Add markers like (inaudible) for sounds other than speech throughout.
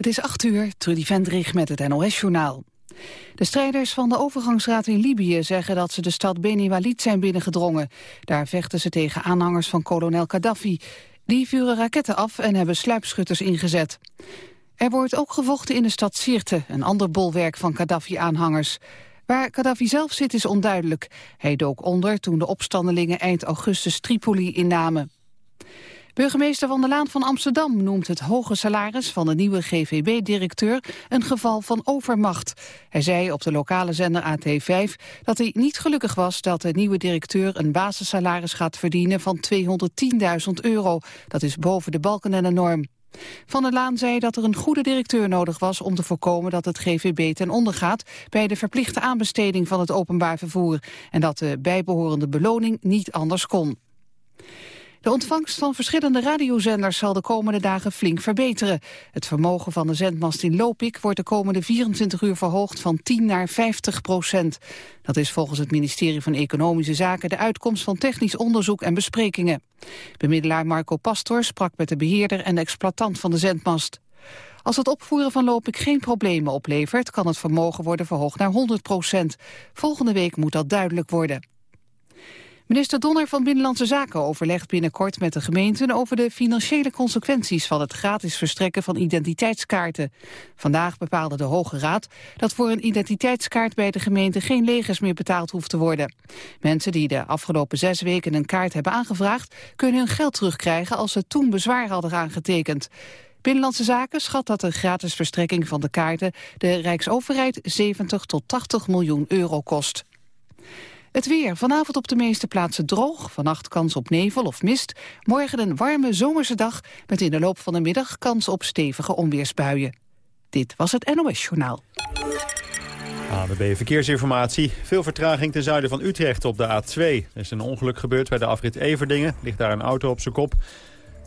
Het is 8 uur, Trudy Vendrig met het NOS-journaal. De strijders van de overgangsraad in Libië zeggen dat ze de stad Beni Walid zijn binnengedrongen. Daar vechten ze tegen aanhangers van kolonel Gaddafi. Die vuren raketten af en hebben sluipschutters ingezet. Er wordt ook gevochten in de stad Sirte, een ander bolwerk van Gaddafi-aanhangers. Waar Gaddafi zelf zit is onduidelijk. Hij dook onder toen de opstandelingen eind augustus Tripoli innamen. Burgemeester Van der Laan van Amsterdam noemt het hoge salaris van de nieuwe GVB-directeur een geval van overmacht. Hij zei op de lokale zender AT5 dat hij niet gelukkig was dat de nieuwe directeur een basissalaris gaat verdienen van 210.000 euro. Dat is boven de balken en de norm. Van der Laan zei dat er een goede directeur nodig was om te voorkomen dat het GVB ten onder gaat bij de verplichte aanbesteding van het openbaar vervoer en dat de bijbehorende beloning niet anders kon. De ontvangst van verschillende radiozenders zal de komende dagen flink verbeteren. Het vermogen van de zendmast in Lopik wordt de komende 24 uur verhoogd van 10 naar 50 procent. Dat is volgens het ministerie van Economische Zaken de uitkomst van technisch onderzoek en besprekingen. Bemiddelaar Marco Pastor sprak met de beheerder en exploitant van de zendmast. Als het opvoeren van Lopik geen problemen oplevert, kan het vermogen worden verhoogd naar 100 procent. Volgende week moet dat duidelijk worden. Minister Donner van Binnenlandse Zaken overlegt binnenkort met de gemeenten over de financiële consequenties van het gratis verstrekken van identiteitskaarten. Vandaag bepaalde de Hoge Raad dat voor een identiteitskaart bij de gemeente geen legers meer betaald hoeft te worden. Mensen die de afgelopen zes weken een kaart hebben aangevraagd kunnen hun geld terugkrijgen als ze toen bezwaar hadden aangetekend. Binnenlandse Zaken schat dat de gratis verstrekking van de kaarten de Rijksoverheid 70 tot 80 miljoen euro kost. Het weer. Vanavond op de meeste plaatsen droog. Vannacht kans op nevel of mist. Morgen een warme zomerse dag met in de loop van de middag kans op stevige onweersbuien. Dit was het NOS Journaal. ABB Verkeersinformatie. Veel vertraging ten zuiden van Utrecht op de A2. Er is een ongeluk gebeurd bij de afrit Everdingen. Ligt daar een auto op zijn kop.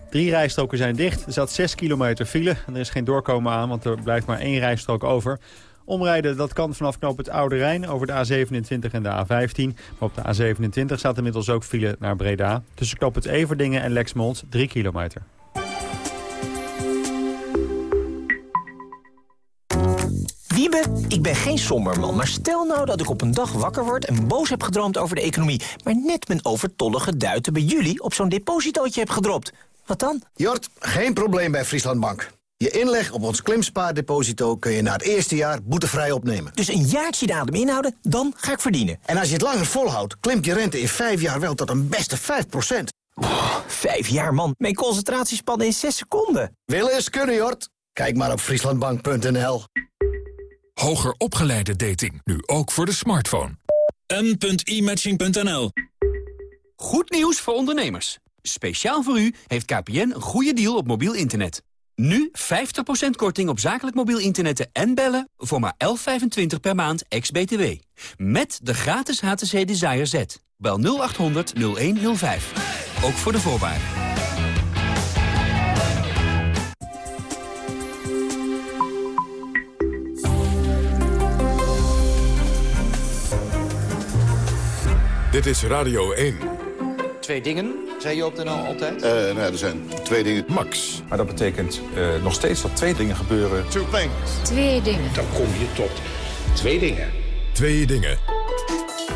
Drie rijstroken zijn dicht. Er zat 6 kilometer file. En er is geen doorkomen aan, want er blijft maar één rijstrook over. Omrijden dat kan vanaf knoop het Oude Rijn over de A27 en de A15. Maar op de A27 staat inmiddels ook file naar Breda. Tussen knoop het Everdingen en Lexmond 3 kilometer. Wiebe, ik ben geen somberman, maar stel nou dat ik op een dag wakker word... en boos heb gedroomd over de economie... maar net mijn overtollige duiten bij jullie op zo'n depositootje heb gedropt. Wat dan? Jort, geen probleem bij Frieslandbank. Je inleg op ons klimspaardeposito kun je na het eerste jaar boetevrij opnemen. Dus een jaartje de adem inhouden, dan ga ik verdienen. En als je het langer volhoudt, klimt je rente in vijf jaar wel tot een beste 5 oh, Vijf jaar, man. Mijn concentratiespannen in zes seconden. Willen eens kunnen, Jort. Kijk maar op frieslandbank.nl. Hoger opgeleide dating, nu ook voor de smartphone. m.imatching.nl Goed nieuws voor ondernemers. Speciaal voor u heeft KPN een goede deal op mobiel internet. Nu 50% korting op zakelijk mobiel internet en bellen voor maar 11,25 per maand ex-BTW. Met de gratis HTC Desire Z. Bel 0800 0105. Ook voor de voorwaarden. Dit is Radio 1. Twee dingen, zei je op de NL altijd? Uh, nou, er zijn twee dingen. Max. Maar dat betekent uh, nog steeds dat twee dingen gebeuren. Two things. Twee dingen. Dan kom je tot twee dingen. Twee dingen.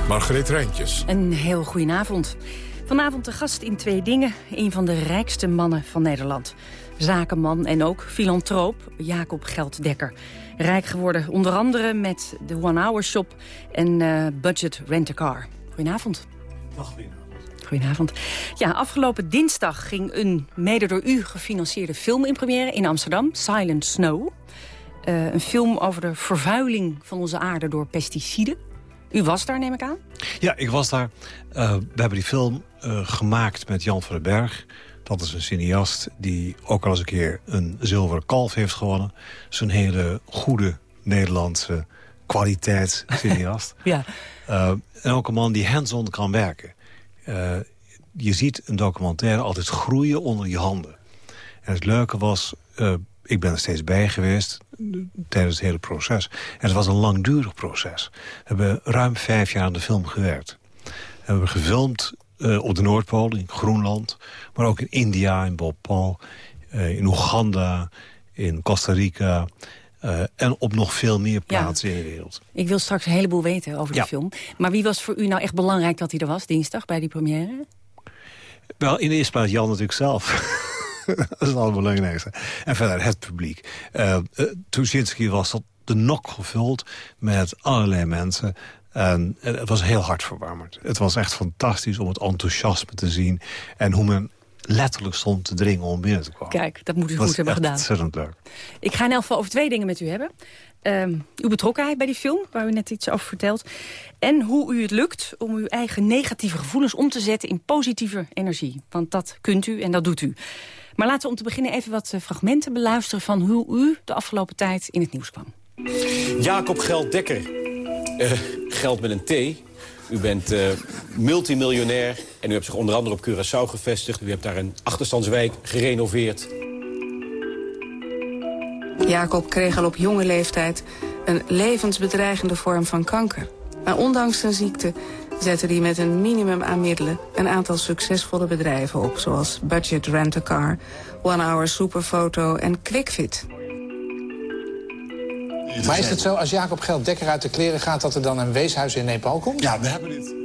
Margreet Rijntjes. Een heel goedenavond. Vanavond de gast in Twee Dingen. Een van de rijkste mannen van Nederland. Zakenman en ook filantroop Jacob Gelddekker. Rijk geworden onder andere met de One Hour Shop en uh, Budget Rent-A-Car. Goedenavond. Goedenavond. Goedenavond. Ja, afgelopen dinsdag ging een mede door u gefinancierde film in première in Amsterdam. Silent Snow. Uh, een film over de vervuiling van onze aarde door pesticiden. U was daar, neem ik aan? Ja, ik was daar. Uh, we hebben die film uh, gemaakt met Jan van den Berg. Dat is een cineast die ook al eens een keer een zilveren kalf heeft gewonnen. Zo'n hele goede Nederlandse kwaliteitscineast. (laughs) ja. en ook een man die hands-on kan werken. Uh, je ziet een documentaire altijd groeien onder je handen. En het leuke was, uh, ik ben er steeds bij geweest tijdens het hele proces. En het was een langdurig proces. We hebben ruim vijf jaar aan de film gewerkt. We hebben gefilmd op de Noordpool, in Groenland... maar ook in India, in Bhopal, in Oeganda... in Costa Rica... Uh, en op nog veel meer plaatsen in de wereld. Ik wil straks een heleboel weten over die film. Maar wie was voor u nou echt belangrijk dat hij er was, dinsdag, bij die première? Wel, in de eerste plaats Jan natuurlijk zelf. (laughs) dat is het allerbelangrijkste. En verder het publiek. Uh, uh, was tot de nok gevuld met allerlei mensen... En het was heel hartverwarmend. Het was echt fantastisch om het enthousiasme te zien... en hoe men letterlijk stond te dringen om binnen te komen. Kijk, dat moet u goed hebben gedaan. ontzettend leuk. Ik ga in elk geval over twee dingen met u hebben. Um, uw betrokkenheid bij die film, waar u net iets over vertelt. En hoe u het lukt om uw eigen negatieve gevoelens om te zetten in positieve energie. Want dat kunt u en dat doet u. Maar laten we om te beginnen even wat eh, fragmenten beluisteren... van hoe u de afgelopen tijd in het nieuws kwam. Jacob Gelddekker. Uh, geld met een T. U bent uh, multimiljonair en u hebt zich onder andere op Curaçao gevestigd. U hebt daar een achterstandswijk gerenoveerd. Jacob kreeg al op jonge leeftijd een levensbedreigende vorm van kanker. Maar ondanks zijn ziekte zette hij met een minimum aan middelen... een aantal succesvolle bedrijven op, zoals Budget Rent-A-Car... One Hour Superfoto en QuickFit. Maar is het zo, als Jacob Geld Dekker uit de kleren gaat... dat er dan een weeshuis in Nepal komt? Ja, we hebben dit.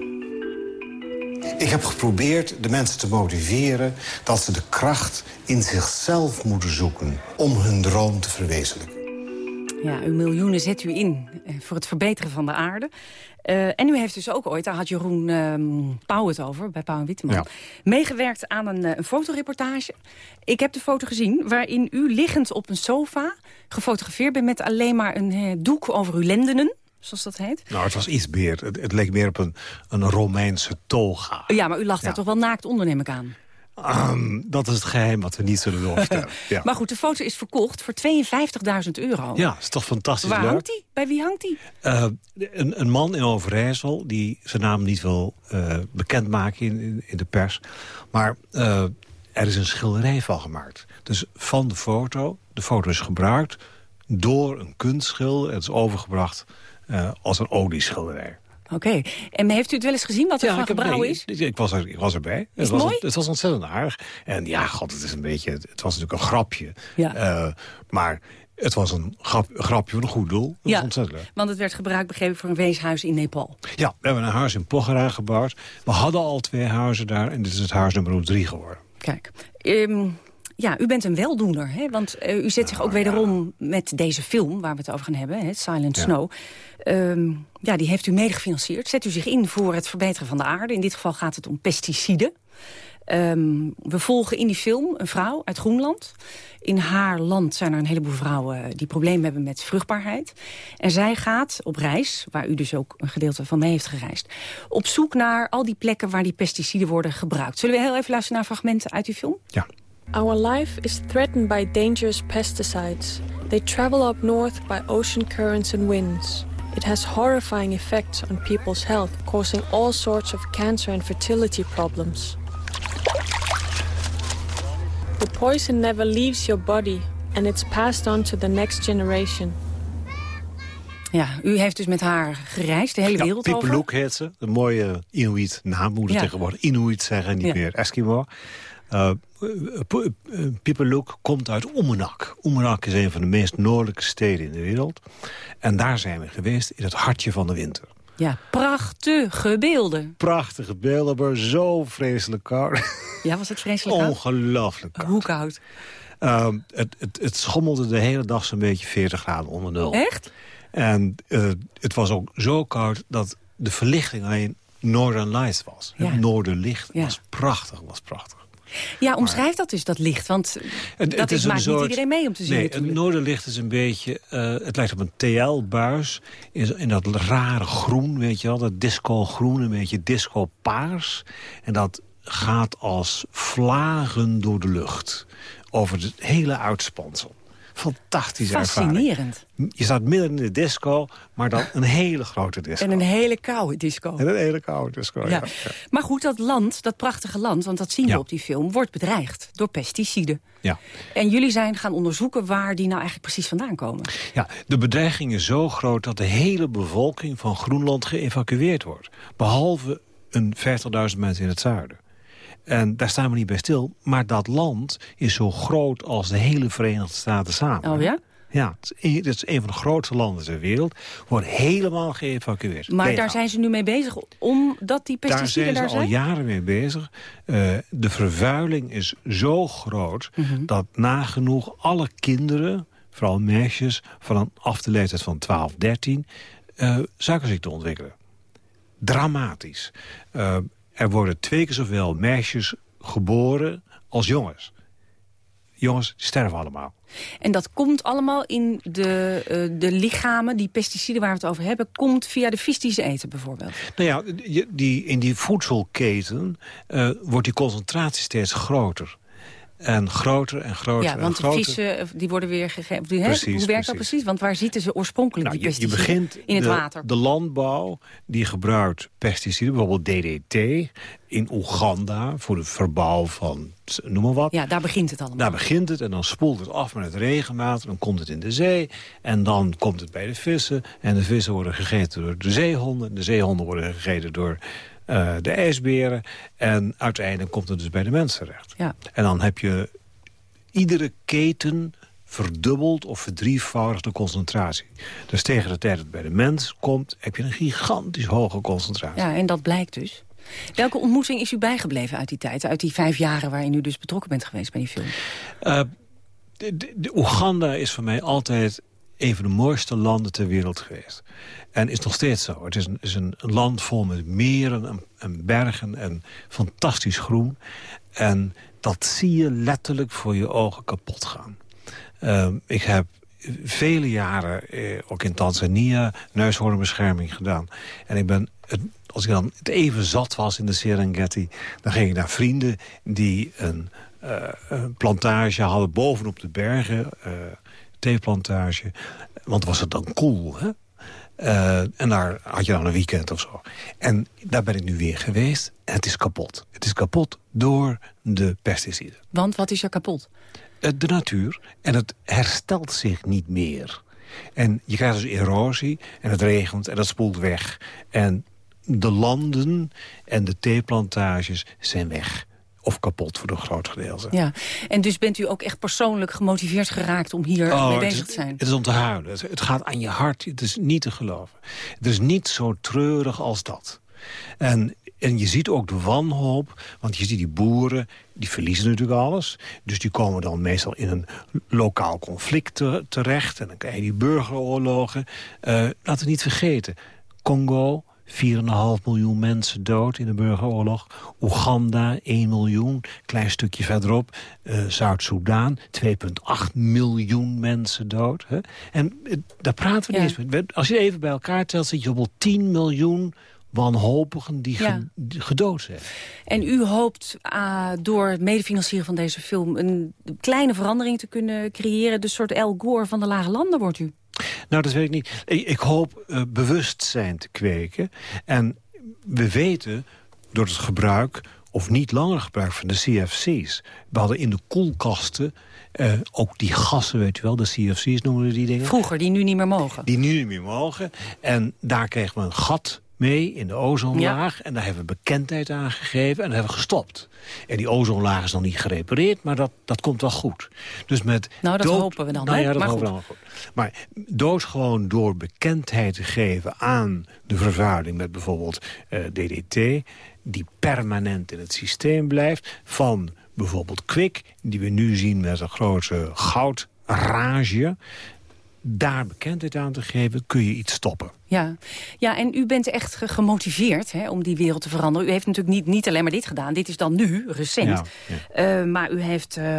Ik heb geprobeerd de mensen te motiveren... dat ze de kracht in zichzelf moeten zoeken om hun droom te verwezenlijken. Ja, uw miljoenen zet u in eh, voor het verbeteren van de aarde. Uh, en u heeft dus ook ooit, daar had Jeroen um, Pauw het over, bij Pauw en Witteman... meegewerkt aan een, uh, een, fotoreportage. Ik heb de foto gezien waarin u liggend op een sofa gefotografeerd bent... met alleen maar een uh, doek over uw lendenen zoals dat heet. Nou, het was iets meer. Het, het leek meer op een, een Romeinse toga. Ja, maar u lag daar toch wel naakt onder, neem ik aan? Um, dat is het geheim wat we niet zullen doorvertellen. (laughs) ja. Maar goed, de foto is verkocht voor 52.000 euro. Ja, is toch fantastisch Waar leuk? hangt die? Bij wie hangt die? Uh, een, een, man in Overijssel die zijn naam niet wil uh, bekendmaken in, in, in, de pers. Maar uh, er is een schilderij van gemaakt. Dus van de foto, de foto is gebruikt door een kunstschilder. Het is overgebracht als een olieschilderij. Oké. Okay. En heeft u het wel eens gezien wat er ja, van gebrouwen is? Ik was, er, ik was erbij. Is het, was, mooi? Het, was ontzettend aardig. En ja, god, het is een beetje... Het was natuurlijk een grapje. Ja. Uh, maar het was een, grap, grapje van een goed doel. Dat ja, ontzettend leuk. want het werd gebruikt, begrepen, voor een weeshuis in Nepal. Ja, we hebben een huis in Pokhara gebouwd. We hadden al twee huizen daar en dit is het huis nummer drie geworden. Kijk, um, ja, u bent een weldoener, hè? want uh, u zet zich ook wederom met deze film... waar we het over gaan hebben, hè? Silent ja. Snow... Um, ja, die heeft u mede gefinancierd. Zet u zich in voor het verbeteren van de aarde. In dit geval gaat het om pesticiden. Um, we volgen in die film een vrouw uit Groenland. In haar land zijn er een heleboel vrouwen die problemen hebben met vruchtbaarheid. En zij gaat op reis, waar u dus ook een gedeelte van mee heeft gereisd... op zoek naar al die plekken waar die pesticiden worden gebruikt. Zullen we heel even luisteren naar fragmenten uit die film? Ja. Our life is threatened by dangerous pesticides. They travel up north by ocean currents and winds. It has horrifying effects on people's health, causing all sorts of cancer and fertility problems. The poison never leaves your body and it's passed on to the next generation. Ja, u heeft dus met haar gereisd, de hele ja, wereld Pippeloek over. Loek heet ze, een mooie Inuit naam, moet het Ja. tegenwoordig Inuit zeggen, niet Ja. meer Eskimo. Uh, komt uit Oemenak. Oemenak is een van de meest noordelijke steden in de wereld. En daar zijn we geweest, in het hartje van de winter. Ja, prachtige beelden. Prachtige beelden, maar zo vreselijk koud. (laughs) Ja, was het vreselijk koud? Ongelooflijk koud. Hoe koud? Uh, het, het, het schommelde de hele dag zo'n beetje 40 graden onder nul. Echt? En uh, het was ook zo koud dat de verlichting alleen Northern Lights was. Ja. Het noorderlicht Ja. was prachtig, was prachtig. Ja, omschrijf dat dus, dat licht. Want dat is, maakt soort- niet iedereen mee om te zien Nee, natuurlijk. het noorderlicht is een beetje... eh, het lijkt op een TL-buis. In, in dat rare groen, weet je wel. Dat disco-groen, een beetje disco-paars. En dat gaat als vlagen door de lucht. Over het hele uitspansel. Fantastische ervaring. Fascinerend. Je staat midden in de disco, maar dan een hele grote disco. En een hele koude disco. En een hele koude disco, ja. Ja. Maar goed, dat land, dat prachtige land, want dat zien we Ja. op die film... wordt bedreigd door pesticiden. ja. En jullie zijn gaan onderzoeken waar die nou eigenlijk precies vandaan komen. Ja, de bedreiging is zo groot dat de hele bevolking van Groenland geëvacueerd wordt. Behalve een 50.000 mensen in het zuiden. En daar staan we niet bij stil. Maar dat land is zo groot als de hele Verenigde Staten samen. Oh ja? Ja, het is, een, het is een van de grootste landen ter wereld. Wordt helemaal geëvacueerd. Maar Legaal. daar zijn ze nu mee bezig, omdat die Daar pesticiden zijn ze daar al jaren mee bezig. Uh, de vervuiling is zo groot Mhm. dat nagenoeg alle kinderen, vooral meisjes... vanaf de leeftijd van 12, 13, uh, suikerziekte ontwikkelen. Dramatisch. Uh, er worden twee keer zoveel meisjes geboren als jongens. Jongens sterven allemaal. En dat komt allemaal in de, uh, de lichamen, die pesticiden waar we het over hebben... komt via de vis die ze eten bijvoorbeeld. Nou ja, die, in die voedselketen uh, wordt die concentratie steeds groter. En groter en groter Ja, want en groter. de vissen die worden weer gegeven. Precies, Hoe werkt precies. dat precies? Want waar zitten ze oorspronkelijk, Nou, die je, je pesticiden? begint in het de, water. de landbouw die gebruikt pesticiden, bijvoorbeeld DDT... in Oeganda voor de verbouw van noem maar wat. Ja, daar begint het allemaal. Daar begint het en dan spoelt het af met het regenwater. Dan komt het in de zee en dan komt het bij de vissen. En de vissen worden gegeten door de zeehonden. De zeehonden worden gegeten door uh, de ijsberen. En uiteindelijk komt het dus bij de mensen terecht. Ja. En dan heb je iedere keten verdubbelt of verdrievoudigt de concentratie. Dus tegen de tijd dat het bij de mens komt... heb je een gigantisch hoge concentratie. Ja, en dat blijkt dus. Welke ontmoeting is u bijgebleven uit die tijd? Uit die vijf jaren waarin u dus betrokken bent geweest bij die film? Uh, de, de, de Oeganda is voor mij altijd een van de mooiste landen ter wereld geweest. En is nog steeds zo. Het is een, is een land vol met meren en, en bergen en fantastisch groen. En dat zie je letterlijk voor je ogen kapot gaan. Uh, ik heb vele jaren, eh, ook in Tanzania, neushoornbescherming gedaan. En ik ben, het, als ik dan het even zat was in de Serengeti... dan ging ik naar vrienden die een, uh, een plantage hadden bovenop de bergen... Uh, theeplantage, want was het dan cool, hè? Uh, en daar had je dan een weekend of zo. En daar ben ik nu weer geweest en het is kapot. Het is kapot door de pesticiden. Want wat is er kapot? De natuur. En het herstelt zich niet meer. En je krijgt dus erosie en het regent en dat spoelt weg. En de landen en de theeplantages zijn weg. Of kapot voor een groot gedeelte. Ja, en dus bent u ook echt persoonlijk gemotiveerd geraakt om hier oh, mee bezig te zijn? Het is om te huilen. Het, het gaat aan je hart. Het is niet te geloven. Het is niet zo treurig als dat. En, en je ziet ook de wanhoop, want je ziet die boeren, die verliezen natuurlijk alles. Dus die komen dan meestal in een lokaal conflict te, terecht. En dan krijg je die burgeroorlogen. Uh, laten we niet vergeten, Congo, 4,5 miljoen mensen dood in de burgeroorlog. Oeganda, 1 miljoen. Klein stukje verderop, uh, Zuid-Soedan, 2,8 miljoen mensen dood. Hè? En uh, daar praten we Ja. niet eens mee. Als je even bij elkaar telt, zit je op wel 10 miljoen wanhopigen die, Ja. gedood zijn. En u hoopt uh, door het medefinancieren van deze film... een kleine verandering te kunnen creëren. De soort El Gore van de lage landen wordt u. Nou, dat weet ik niet. Ik, ik hoop uh, bewustzijn te kweken. En we weten door het gebruik of niet langer gebruik van de CFC's. We hadden in de koelkasten uh, ook die gassen, weet je wel, de CFC's noemen we die dingen. Vroeger, die nu niet meer mogen. Die nu niet meer mogen. En daar kregen we een gat mee in de ozonlaag. Ja. En daar hebben we bekendheid aan gegeven en dat hebben we gestopt. En die ozonlaag is nog niet gerepareerd, maar dat, dat komt wel goed. Dus met nou, dat dood... hopen we dan. Nou hè? ja, dat maar hopen we goed. dan. Maar doodgewoon door bekendheid te geven aan de vervuiling... met bijvoorbeeld uh, DDT, die permanent in het systeem blijft... van bijvoorbeeld kwik, die we nu zien met een grote goudrage daar bekendheid aan te geven, kun je iets stoppen. Ja, ja en u bent echt ge gemotiveerd hè, om die wereld te veranderen. U heeft natuurlijk niet, niet alleen maar dit gedaan. Dit is dan nu, recent. Ja, ja. Uh, maar u heeft uh,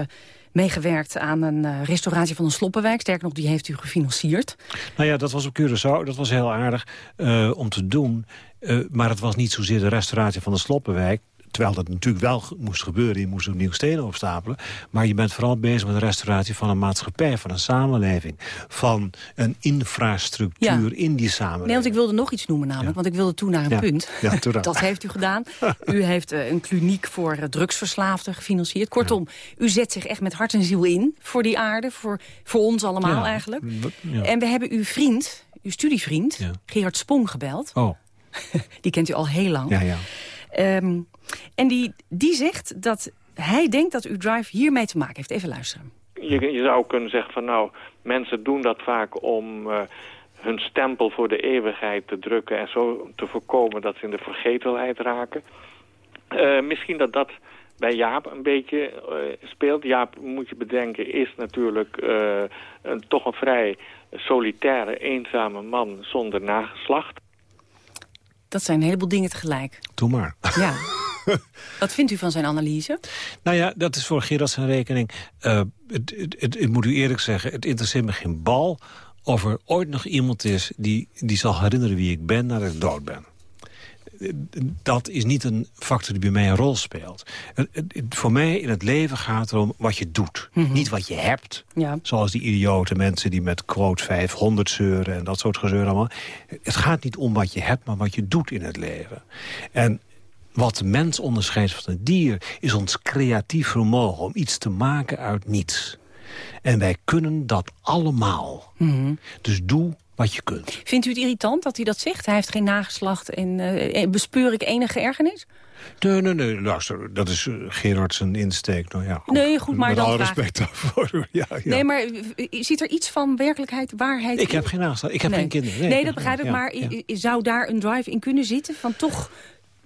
meegewerkt aan een uh, restauratie van een sloppenwijk. Sterker nog, die heeft u gefinancierd. Nou ja, dat was op Curaçao. Dat was heel aardig om te doen. Uh, maar het was niet zozeer de restauratie van de sloppenwijk. Terwijl dat natuurlijk wel moest gebeuren. Je moest opnieuw stenen opstapelen. Maar je bent vooral bezig met de restauratie van een maatschappij. Van een samenleving. Van een infrastructuur ja. in die samenleving. Nee, want ik wilde nog iets noemen namelijk. Ja. Want ik wilde toe naar een ja. punt. (laughs) Dat heeft u gedaan. u heeft uh, een kliniek voor uh, drugsverslaafden gefinancierd. Kortom, u zet zich echt met hart en ziel in. Voor die aarde. Voor, voor ons allemaal eigenlijk. En we hebben uw vriend, uw studievriend, Gerard Spong gebeld. Oh. (laughs) die kent u al heel lang. Ja, ja. Um, En die, die zegt dat hij denkt dat uw drive hiermee te maken heeft. Even luisteren. Je, je zou kunnen zeggen van nou, mensen doen dat vaak om uh, hun stempel voor de eeuwigheid te drukken... en zo te voorkomen dat ze in de vergetelheid raken. Uh, misschien dat dat bij Jaap een beetje uh, speelt. Jaap, moet je bedenken, is natuurlijk een, toch een vrij solitaire, eenzame man zonder nageslacht. Dat zijn een heleboel dingen tegelijk. Doe maar. Ja. (laughs) (laughs) Wat vindt u van zijn analyse? Nou ja, dat is voor Gerard zijn rekening. Uh, het, het, het, ik moet u eerlijk zeggen, het interesseert me geen bal... of er ooit nog iemand is die, die zal herinneren wie ik ben nadat ik dood ben dat is niet een factor die bij mij een rol speelt. Voor mij in het leven gaat het erom wat je doet. Mm -hmm. Niet wat je hebt. Ja. Zoals die idiote mensen die met quote 500 zeuren... en dat soort gezeur allemaal. Het gaat niet om wat je hebt, maar wat je doet in het leven. En wat de mens onderscheidt van het dier... is ons creatief vermogen om iets te maken uit niets. En wij kunnen dat allemaal. Mm -hmm. Dus doe wat je kunt. Vindt u het irritant dat hij dat zegt? Hij heeft geen nageslacht en uh, bespeur ik enige ergenis? Nee, nee, nee, luister, dat is uh, Gerard zijn insteek. Nou ja, goed, nee, goed, maar met dan alle respect daarvoor. ja, ja. Nee, maar ziet er iets van werkelijkheid, waarheid Ik heb geen nageslacht, ik heb nee. geen kinderen. Nee, nee dat begrijp ik, maar zou daar een drive in kunnen zitten van toch...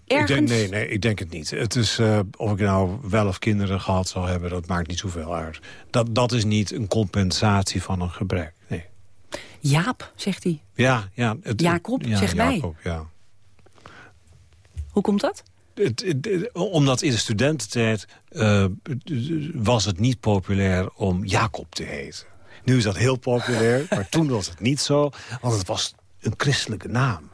Ergens... Ik denk, nee, nee, ik denk het niet. Het is, uh, of ik nou wel of kinderen gehad zou hebben, dat maakt niet zoveel uit. Dat, dat is niet een compensatie van een gebrek, nee. Jaap, zegt hij. Ja, ja. Het, Jacob, ja, zegt wij. Jacob, ja. Hoe komt dat? Het, het, omdat in de studententijd uh, was het niet populair om Jacob te heten. Nu is dat heel populair, (laughs) maar toen was het niet zo. Want het was een christelijke naam.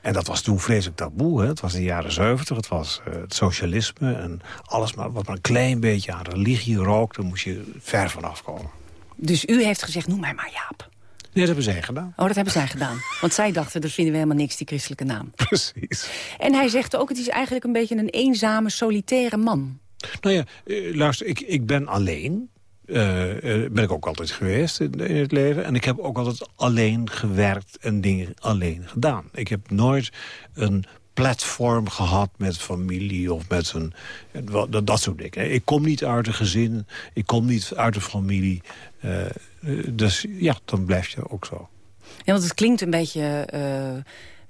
En dat was toen vreselijk taboe. Hè? Het was in de jaren zeventig, het was uh, het socialisme... en alles maar, wat maar een klein beetje aan religie rookte... moest je ver vanaf komen. Dus u heeft gezegd, noem mij maar Jaap. Nee, dat hebben zij gedaan. Oh, dat hebben zij gedaan. Want zij dachten, dat vinden we helemaal niks, die christelijke naam. (laughs) Precies. En hij zegt ook, het is eigenlijk een beetje een eenzame, solitaire man. Nou ja, uh, luister, ik, ik ben alleen. Uh, uh, ben ik ook altijd geweest in, in, het leven. En ik heb ook altijd alleen gewerkt en dingen alleen gedaan. Ik heb nooit een platform gehad met familie of met een... Dat, dat soort dingen. Ik kom niet uit een gezin, ik kom niet uit een familie... Dus ja, dan blijf je ook zo. Ja, want het klinkt een beetje...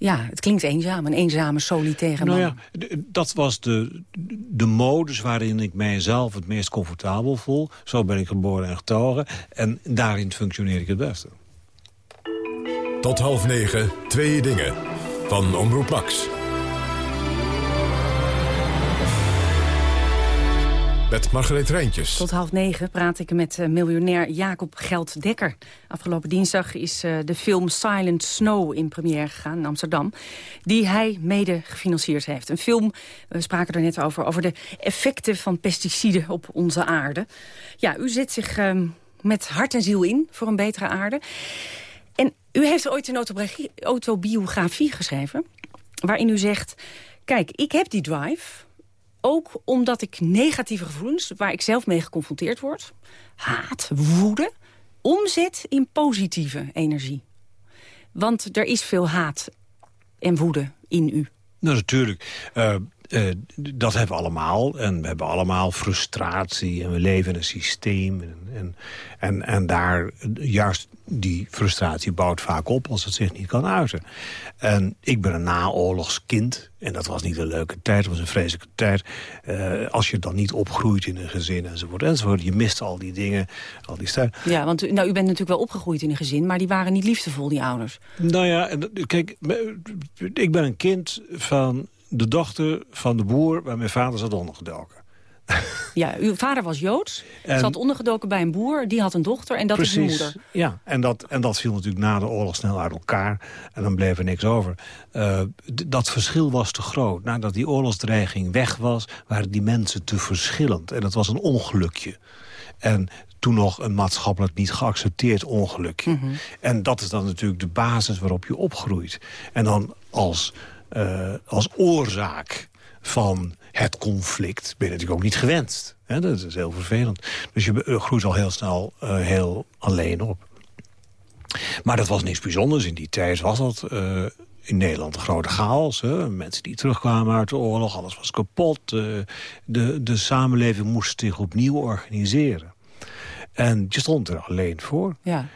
ja, het klinkt eenzaam. Een eenzame, solitaire man. Nou ja, dat was de, de modus waarin ik mijzelf het meest comfortabel voel. Zo ben ik geboren en getogen. En daarin functioneer ik het beste. Tot half negen, twee dingen. Van Omroep Max. Met Margreet Rijntjes. Tot half negen praat ik met uh, miljonair Jacob Gelddekker. Afgelopen dinsdag is uh, de film Silent Snow in première gegaan in Amsterdam. Die hij mede gefinancierd heeft. Een film, we spraken er net over, over de effecten van pesticiden op onze aarde. Ja, u zet zich uh, met hart en ziel in voor een betere aarde. En u heeft ooit een autobiografie geschreven... waarin u zegt, kijk, ik heb die drive ook omdat ik negatieve gevoelens, waar ik zelf mee geconfronteerd word... haat, woede, omzet in positieve energie. Want er is veel haat en woede in u. Nou, natuurlijk. Uh, uh, dat hebben we allemaal. En we hebben allemaal frustratie. En we leven in een systeem. En, en, en, en daar juist die frustratie bouwt vaak op als het zich niet kan uiten. En ik ben een naoorlogskind. En dat was niet een leuke tijd, het was een vreselijke tijd. Uh, als je dan niet opgroeit in een gezin enzovoort enzovoort. Je mist al die dingen, al die stijl. Ja, want nou, u bent natuurlijk wel opgegroeid in een gezin... maar die waren niet liefdevol, die ouders. Nou ja, kijk, ik ben een kind van de dochter van de boer waar mijn vader zat ondergedoken. Ja, uw vader was Joods, en, zat ondergedoken bij een boer, die had een dochter en dat precies, is uw moeder. Ja, en dat, en dat viel natuurlijk na de oorlog snel uit elkaar en dan bleef er niks over. Uh, dat verschil was te groot. Nadat die oorlogsdreiging weg was, waren die mensen te verschillend. En dat was een ongelukje. En toen nog een maatschappelijk niet geaccepteerd ongelukje. Mhm. Mm -hmm. En dat is dan natuurlijk de basis waarop je opgroeit. En dan als, uh, als oorzaak van het conflict ben je natuurlijk ook niet gewenst. He, dat is heel vervelend. Dus je groeit al heel snel uh, heel alleen op. Maar dat was niks bijzonders. In die tijd was dat in Nederland een grote chaos. Hè? Mensen die terugkwamen uit de oorlog, alles was kapot. de, de samenleving moest zich opnieuw organiseren. En je stond er alleen voor. Ja.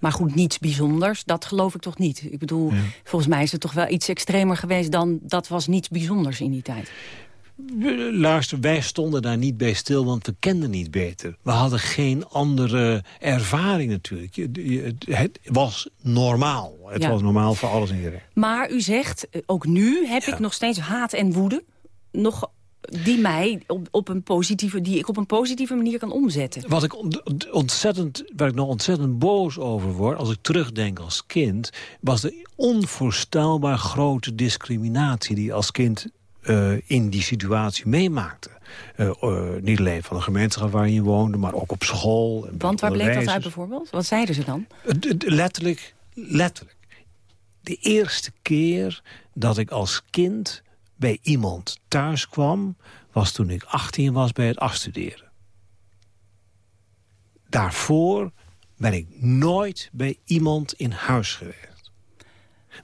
Maar goed, niets bijzonders, dat geloof ik toch niet. Ik bedoel, volgens mij is het toch wel iets extremer geweest... dan dat was niets bijzonders in die tijd. Luister, wij stonden daar niet bij stil, want we kenden niet beter. We hadden geen andere ervaring natuurlijk. Het was normaal. Het was normaal voor alles en iedereen. Maar u zegt, eh, ook nu heb ik nog steeds haat en woede. Nog die mij op, op een positieve, die ik op een positieve manier kan omzetten. Wat ik ontzettend, waar ik nog ontzettend boos over word, als ik terugdenk als kind, was de onvoorstelbaar grote discriminatie die als kind uh, in die situatie meemaakte. Uh, uh, niet alleen van de gemeenschap waar je woonde, maar ook op school. Want waar bleek dat uit bijvoorbeeld? Wat zeiden ze dan? Letterlijk, letterlijk. De eerste keer dat ik als kind bij iemand thuis kwam... was toen ik 18 was bij het afstuderen. Daarvoor ben ik nooit bij iemand in huis geweest.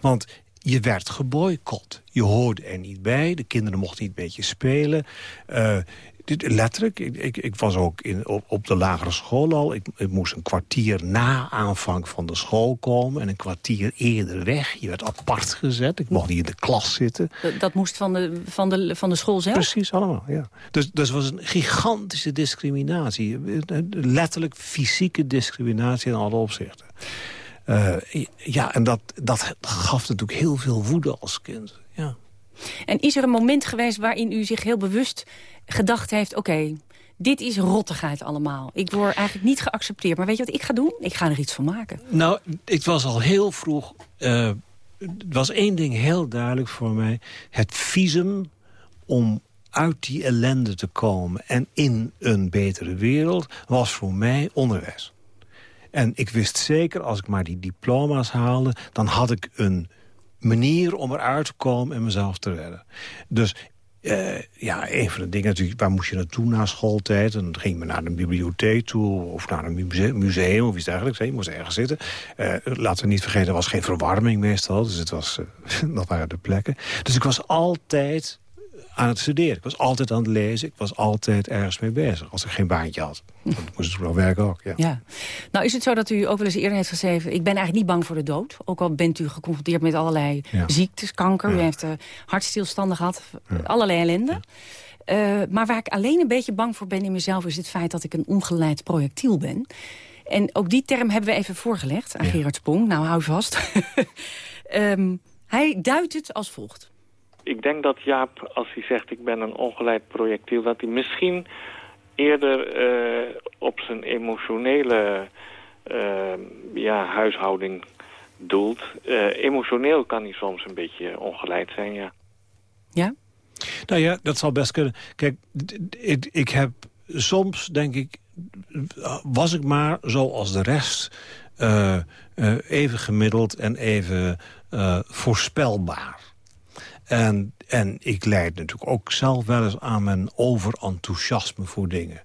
Want je werd geboycott. Je hoorde er niet bij, de kinderen mochten niet met je spelen. Uh, letterlijk, ik, ik, ik, was ook in, op, op, de lagere school al. Ik, ik, moest een kwartier na aanvang van de school komen... en een kwartier eerder weg. Je werd apart gezet. Ik mocht niet in de klas zitten. Dat, moest van de, van, de, van de school zelf? Precies, allemaal, ja. Dus, dus was een gigantische discriminatie. Letterlijk fysieke discriminatie in alle opzichten. Uh, ja, en dat, dat gaf natuurlijk heel veel woede als kind. Ja. En is er een moment geweest waarin u zich heel bewust gedacht heeft... oké, dit is rottigheid allemaal. Ik word eigenlijk niet geaccepteerd. Maar weet je wat ik ga doen? Ik ga er iets van maken. Nou, ik was al heel vroeg... Uh, was één ding heel duidelijk voor mij. Het visum om uit die ellende te komen en in een betere wereld... was voor mij onderwijs. En ik wist zeker, als ik maar die diploma's haalde... dan had ik een manier om eruit te komen en mezelf te redden. Dus uh, ja, een van de dingen natuurlijk, waar moest je naartoe na schooltijd? En dan ging je naar een bibliotheek toe of naar een museum of iets dergelijks. Je moest ergens zitten. Uh, laten we niet vergeten, er was geen verwarming meestal. Dus het was, uh, dat waren de plekken. Dus ik was altijd aan het studeren. Ik was altijd aan het lezen. Ik was altijd ergens mee bezig. Als ik geen baantje had. Dan moest ik wel werken ook, ja. ja. Nou is het zo dat u ook wel eens eerder heeft geschreven... ik ben eigenlijk niet bang voor de dood. Ook al bent u geconfronteerd met allerlei ziektes, kanker. U heeft uh, hartstilstanden gehad. Allerlei ellende. Uh, maar waar ik alleen een beetje bang voor ben in mezelf... is het feit dat ik een ongeleid projectiel ben. En ook die term hebben we even voorgelegd aan Gerard Sprong. Nou, hou vast. um, (laughs) hij duidt het als volgt ik denk dat Jaap, als hij zegt ik ben een ongeleid projectiel... dat hij misschien eerder uh, op zijn emotionele uh, ja, huishouding doelt. Uh, emotioneel kan hij soms een beetje ongeleid zijn, ja. Ja? Nou ja, dat zal best kunnen. Kijk, ik, ik heb soms, denk ik... was ik maar zoals de rest... even gemiddeld en even voorspelbaar. En, en ik leid natuurlijk ook zelf wel eens aan mijn overenthousiasme voor dingen.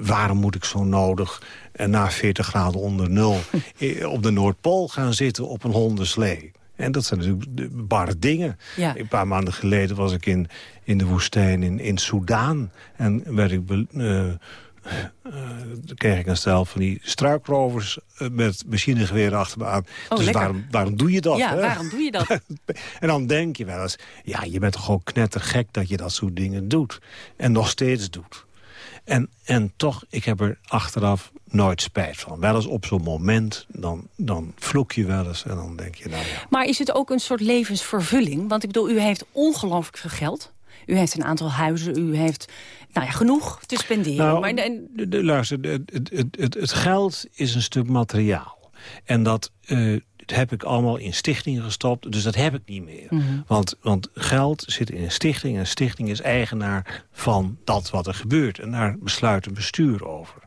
Waarom moet ik zo nodig en na 40 graden onder nul (laughs) op de Noordpool gaan zitten op een hondenslee? En dat zijn natuurlijk bare dingen. Een paar maanden geleden was ik in, in de woestijn in, in Soudaan. En werd ik uh, uh, kreeg ik een stel van die struikrovers uh, met machinegeweren achter me aan. Oh, dus waarom, waarom doe je dat? Ja, waarom doe je dat? (laughs) en dan denk je wel eens, ja, je bent toch gewoon knettergek dat je dat soort dingen doet. En nog steeds doet. En, en toch, ik heb er achteraf nooit spijt van. Wel eens op zo'n moment, dan, dan vloek je wel eens en dan denk je, nou ja. Maar is het ook een soort levensvervulling? Want ik bedoel, u heeft ongelooflijk veel geld. U heeft een aantal huizen, u heeft nou ja, genoeg te spenderen. Nou, maar, en... de, luister, het, het, het, het, geld is een stuk materiaal. En dat uh, heb ik allemaal in stichtingen gestopt, dus dat heb ik niet meer. Mhm. want, want geld zit in een stichting en een stichting is eigenaar van dat wat er gebeurt. En daar besluit een bestuur over.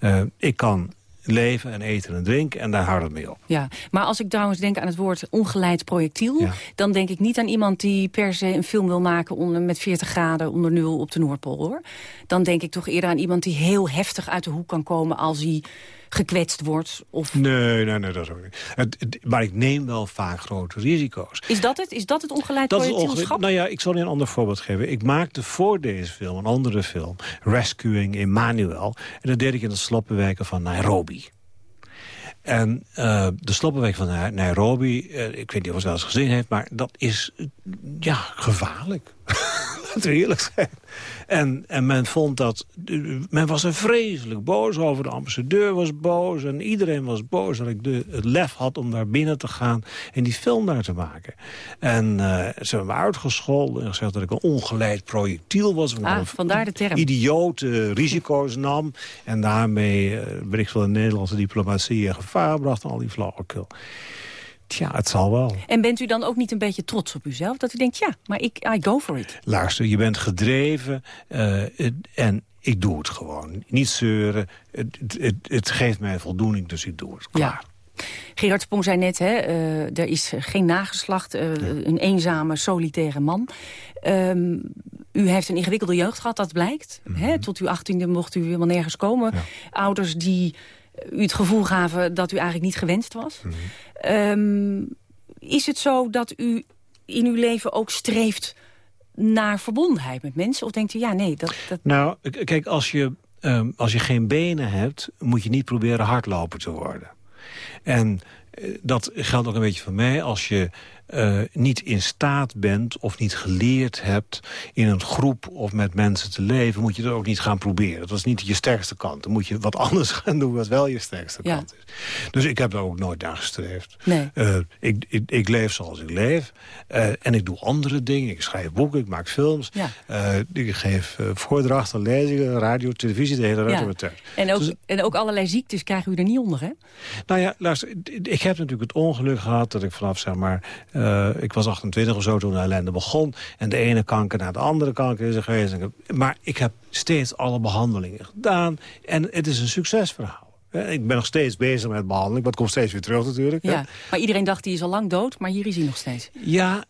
Uh, ik kan leven en eten en drinken. En daar houdt het mee op. Ja, maar als ik trouwens denk aan het woord ongeleid projectiel... dan denk ik niet aan iemand die per se een film wil maken... Onder, met 40 graden onder nul op de Noordpool, hoor. Dan denk ik toch eerder aan iemand die heel heftig uit de hoek kan komen... als hij gekwetst wordt? Of... Nee, nee, nee, dat is ook niet. Het, het- maar ik neem wel vaak grote risico's. Is dat het? Is dat het ongeleid Dat projectielschap? Nou ja, ik zal je een ander voorbeeld geven. Ik maakte voor deze film een andere film, Rescuing Emmanuel. En dat deed ik in de sloppenwijken van Nairobi. En eh, de sloppenwijk van Nai- Nairobi, eh, ik weet niet of het wel eens gezien heeft... maar dat is, eh, ja, gevaarlijk. (laughs) Laten we eerlijk zijn. En, en men vond dat... Men was er vreselijk boos over. De ambassadeur was boos. En iedereen was boos dat ik de, het lef had om daar binnen te gaan... en die film daar te maken. En eh, ze hebben me uitgescholden en gezegd dat ik een ongeleid projectiel was. Ah, vandaar de term. idiote risico's nam. En daarmee eh ben ik veel de Nederlandse diplomatie in gevaar bracht... en al die flauwekul. Tja, het zal wel. En bent u dan ook niet een beetje trots op uzelf? Dat u denkt, ja, maar ik I go for it. Luister, je bent gedreven eh, en ik doe het gewoon. Niet zeuren. Het, het, het, geeft mij voldoening, dus ik doe het. Klaar. Gerard Sprong zei net, hè, eh, er is geen nageslacht, eh, een eenzame, solitaire man. Ehm, u heeft een ingewikkelde jeugd gehad, dat blijkt. Mhm. hè, tot uw achttiende mocht u helemaal nergens komen. Ouders die u het gevoel gaven dat u eigenlijk niet gewenst was. Mhm. Ehm, is het zo dat u in uw leven ook streeft naar verbondenheid met mensen? Of denkt u, ja, nee, dat... dat... Nou, kijk, als je, ehm, als je geen benen hebt... moet je niet proberen hardloper te worden. En dat geldt ook een beetje voor mij. Als je eh, niet in staat bent of niet geleerd hebt... in een groep of met mensen te leven... moet je dat ook niet gaan proberen. Dat is niet je sterkste kant. Dan moet je wat (laughs) anders gaan doen wat wel je sterkste Ja. kant is. Dus ik heb daar ook nooit naar gestreefd. Nee. Eh, ik, ik, ik leef zoals ik leef. Eh, en ik doe andere dingen. Ik schrijf boeken, ik maak films. Ja. Ik geef voordrachten, lezingen, radio, televisie, de hele Ja. En, ook, Dus- en ook allerlei ziektes krijgen u er niet onder, hè? nou ja, luister, ik heb natuurlijk het ongeluk gehad dat ik vanaf, zeg maar... eh, ik was 28 of zo toen de ellende begon. En de ene kanker naar de andere kanker is er geweest. Maar ik heb steeds alle behandelingen gedaan. En het is een succesverhaal. Ik ben nog steeds bezig met behandeling, maar het komt steeds weer terug natuurlijk. Ja. Maar iedereen dacht, die is al lang dood, maar hier is hij nog steeds. Ja,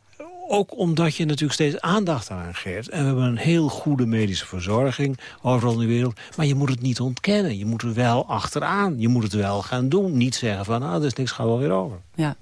ook omdat je natuurlijk steeds aandacht aan geeft. En we hebben een heel goede medische verzorging overal in de wereld. Maar je moet het niet ontkennen. Je moet er wel achteraan. Je moet het wel gaan doen. Niet zeggen van, ah, er is niks, gaat wel weer over. Ja.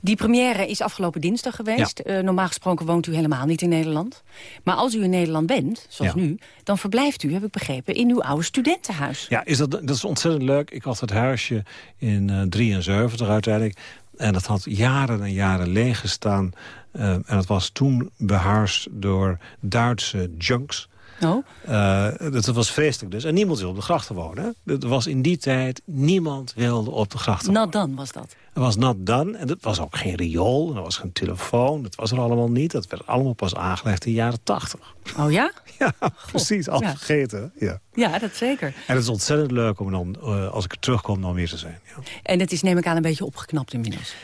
Die première is afgelopen dinsdag geweest. Eh, normaal gesproken woont u helemaal niet in Nederland. Maar als u in Nederland bent, zoals Ja. nu... dan verblijft u, heb ik begrepen, in uw oude studentenhuis. Ja, is dat, dat is ontzettend leuk. Ik had het huisje in eh 73 uiteindelijk. En dat had jaren en jaren leeg gestaan. Eh, en dat was toen beheerst door Duitse junks. Oh? Eh, dat was vreselijk dus. En niemand wilde op de grachten wonen. Er was in die tijd, niemand wilde op de grachten Not done was dat. Het was not done. En er was ook geen riool. En er was geen telefoon. Dat was er allemaal niet. Dat werd allemaal pas aangelegd in de jaren tachtig. Oh ja? (laughs) Ja, precies. Al ja. vergeten. Ja. Ja, dat zeker. En het is ontzettend leuk om dan, eh, als ik er terugkom, dan weer te zijn. Ja. En het is, neem ik aan, een beetje opgeknapt inmiddels.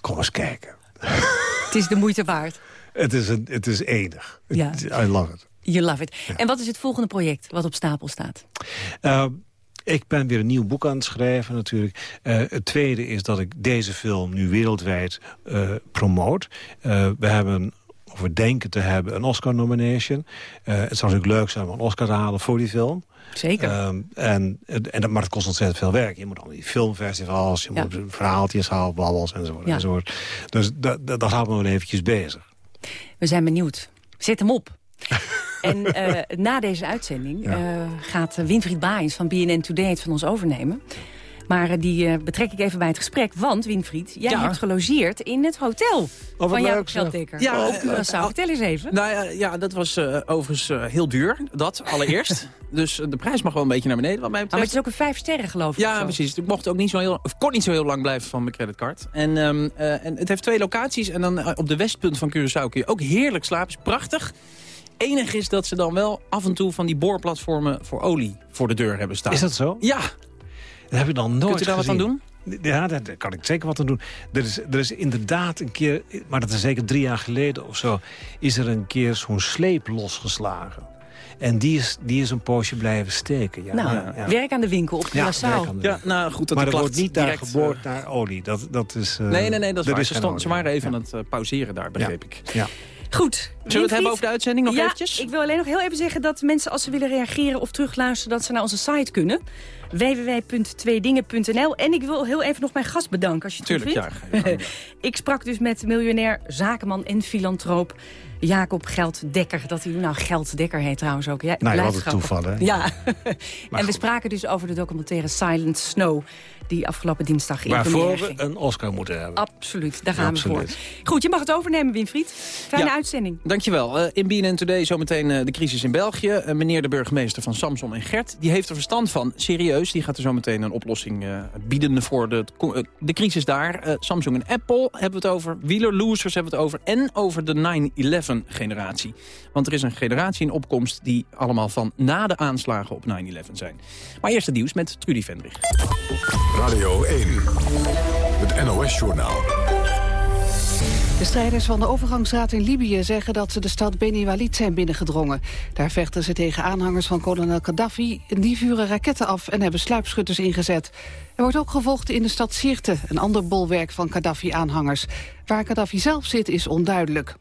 Kom eens kijken. (laughs) Het is de moeite waard. Het is, een, het is enig. Ja. I love it. You love it. En wat is het volgende project wat op stapel staat? Uh, ik ben weer een nieuw boek aan het schrijven natuurlijk. Uh, het tweede is dat ik deze film nu wereldwijd uh, promoot. Uh, we hebben, of we denken te hebben, een Oscar-nomination. Uh, het zou natuurlijk leuk zijn om een Oscar te halen voor die film. Zeker. Um, en, en, maar het kost ontzettend veel werk. Je moet al die filmfestivals, je ja. moet verhaaltjes halen, babbels enzovoort. Ja. enzovoort. Dus dat, dat, dat houdt me wel eventjes bezig. We zijn benieuwd. Zet hem op. (laughs) en uh, na deze uitzending ja. uh, gaat Winfried Baaiens van BNN Today het van ons overnemen. Maar uh, die betrek ik even bij het gesprek. Want, Winfried, jij ja. hebt gelogeerd in het hotel oh, van Jacob Gelddekker. Ja, op Curaçao. Vertel eens even. Nou ja, ja dat was overigens heel duur. Dat allereerst. (laughs) dus de prijs mag wel een beetje naar beneden wat mij betreft. Maar het is ook een vijf sterren geloof ik. Ja, precies. Ik mocht ook niet zo heel, of kon niet zo heel lang blijven van mijn creditcard. En, um, en het heeft twee locaties. En dan op de westpunt van Curaçao kun je ook heerlijk slapen. Is prachtig enig is dat ze dan wel af en toe van die boorplatformen voor olie voor de deur hebben staan. Is dat zo? Ja. Dat heb ik dan nooit Kunt u daar gezien. wat aan doen? Ja, daar kan ik zeker wat aan doen. Er is, er is inderdaad een keer, maar dat is zeker drie jaar geleden of zo... is er een keer zo'n sleep losgeslagen. En die is, die is een poosje blijven steken. Ja. Nou, ja, ja. werk aan de winkel op Curaçao. Ja, ja, nou goed, dat maar er wordt niet direct, daar geboord uh, naar olie. Dat, dat is, uh, nee, nee, nee, dat is waar. Ze, stond, ze waren even aan het uh, pauzeren daar, begreep ik. Ja. Goed. Zullen we het hebben over de uitzending nog ja, eventjes? ik wil alleen nog heel even zeggen dat mensen als ze willen reageren of terugluisteren... dat ze naar onze site kunnen. www.tweedingen.nl. En ik wil heel even nog mijn gast bedanken, als je het Tuurlijk, vindt. ja. (laughs) ik sprak dus met miljonair, zakenman en filantroop Jacob Gelddekker. Dat hij nou Gelddekker heet trouwens ook. Ja, Nou, een grappig. toeval, hè? Ja. (laughs) en we spraken dus over de documentaire Silent Snow... die afgelopen dinsdag in Waarvoor we een Oscar moeten hebben. Absoluut, daar gaan we Absoluut. voor. Goed, je mag het overnemen, Winfried. Fijne Ja. uitzending. Dankjewel. Eh in BNN Today zometeen eh, de crisis in België. Eh, meneer de burgemeester van Samson en Gert, die heeft er verstand van. Serieus, die gaat er zometeen een oplossing eh, bieden voor de, de crisis daar. Eh, Samsung en Apple hebben we het over. Wheeler Losers hebben we het over. En over de 9-11 generatie. Want er is een generatie in opkomst die allemaal van na de aanslagen op 9-11 zijn. Maar eerst het nieuws met Trudy Vendrich. Radio 1, het NOS-journaal. De strijders van de overgangsraad in Libië zeggen dat ze de stad Beni Walid zijn binnengedrongen. Daar vechten ze tegen aanhangers van kolonel Gaddafi. Die vuren raketten af en hebben sluipschutters ingezet. Er wordt ook gevochten in de stad Sirte, een ander bolwerk van Gaddafi-aanhangers. Waar Gaddafi zelf zit is onduidelijk.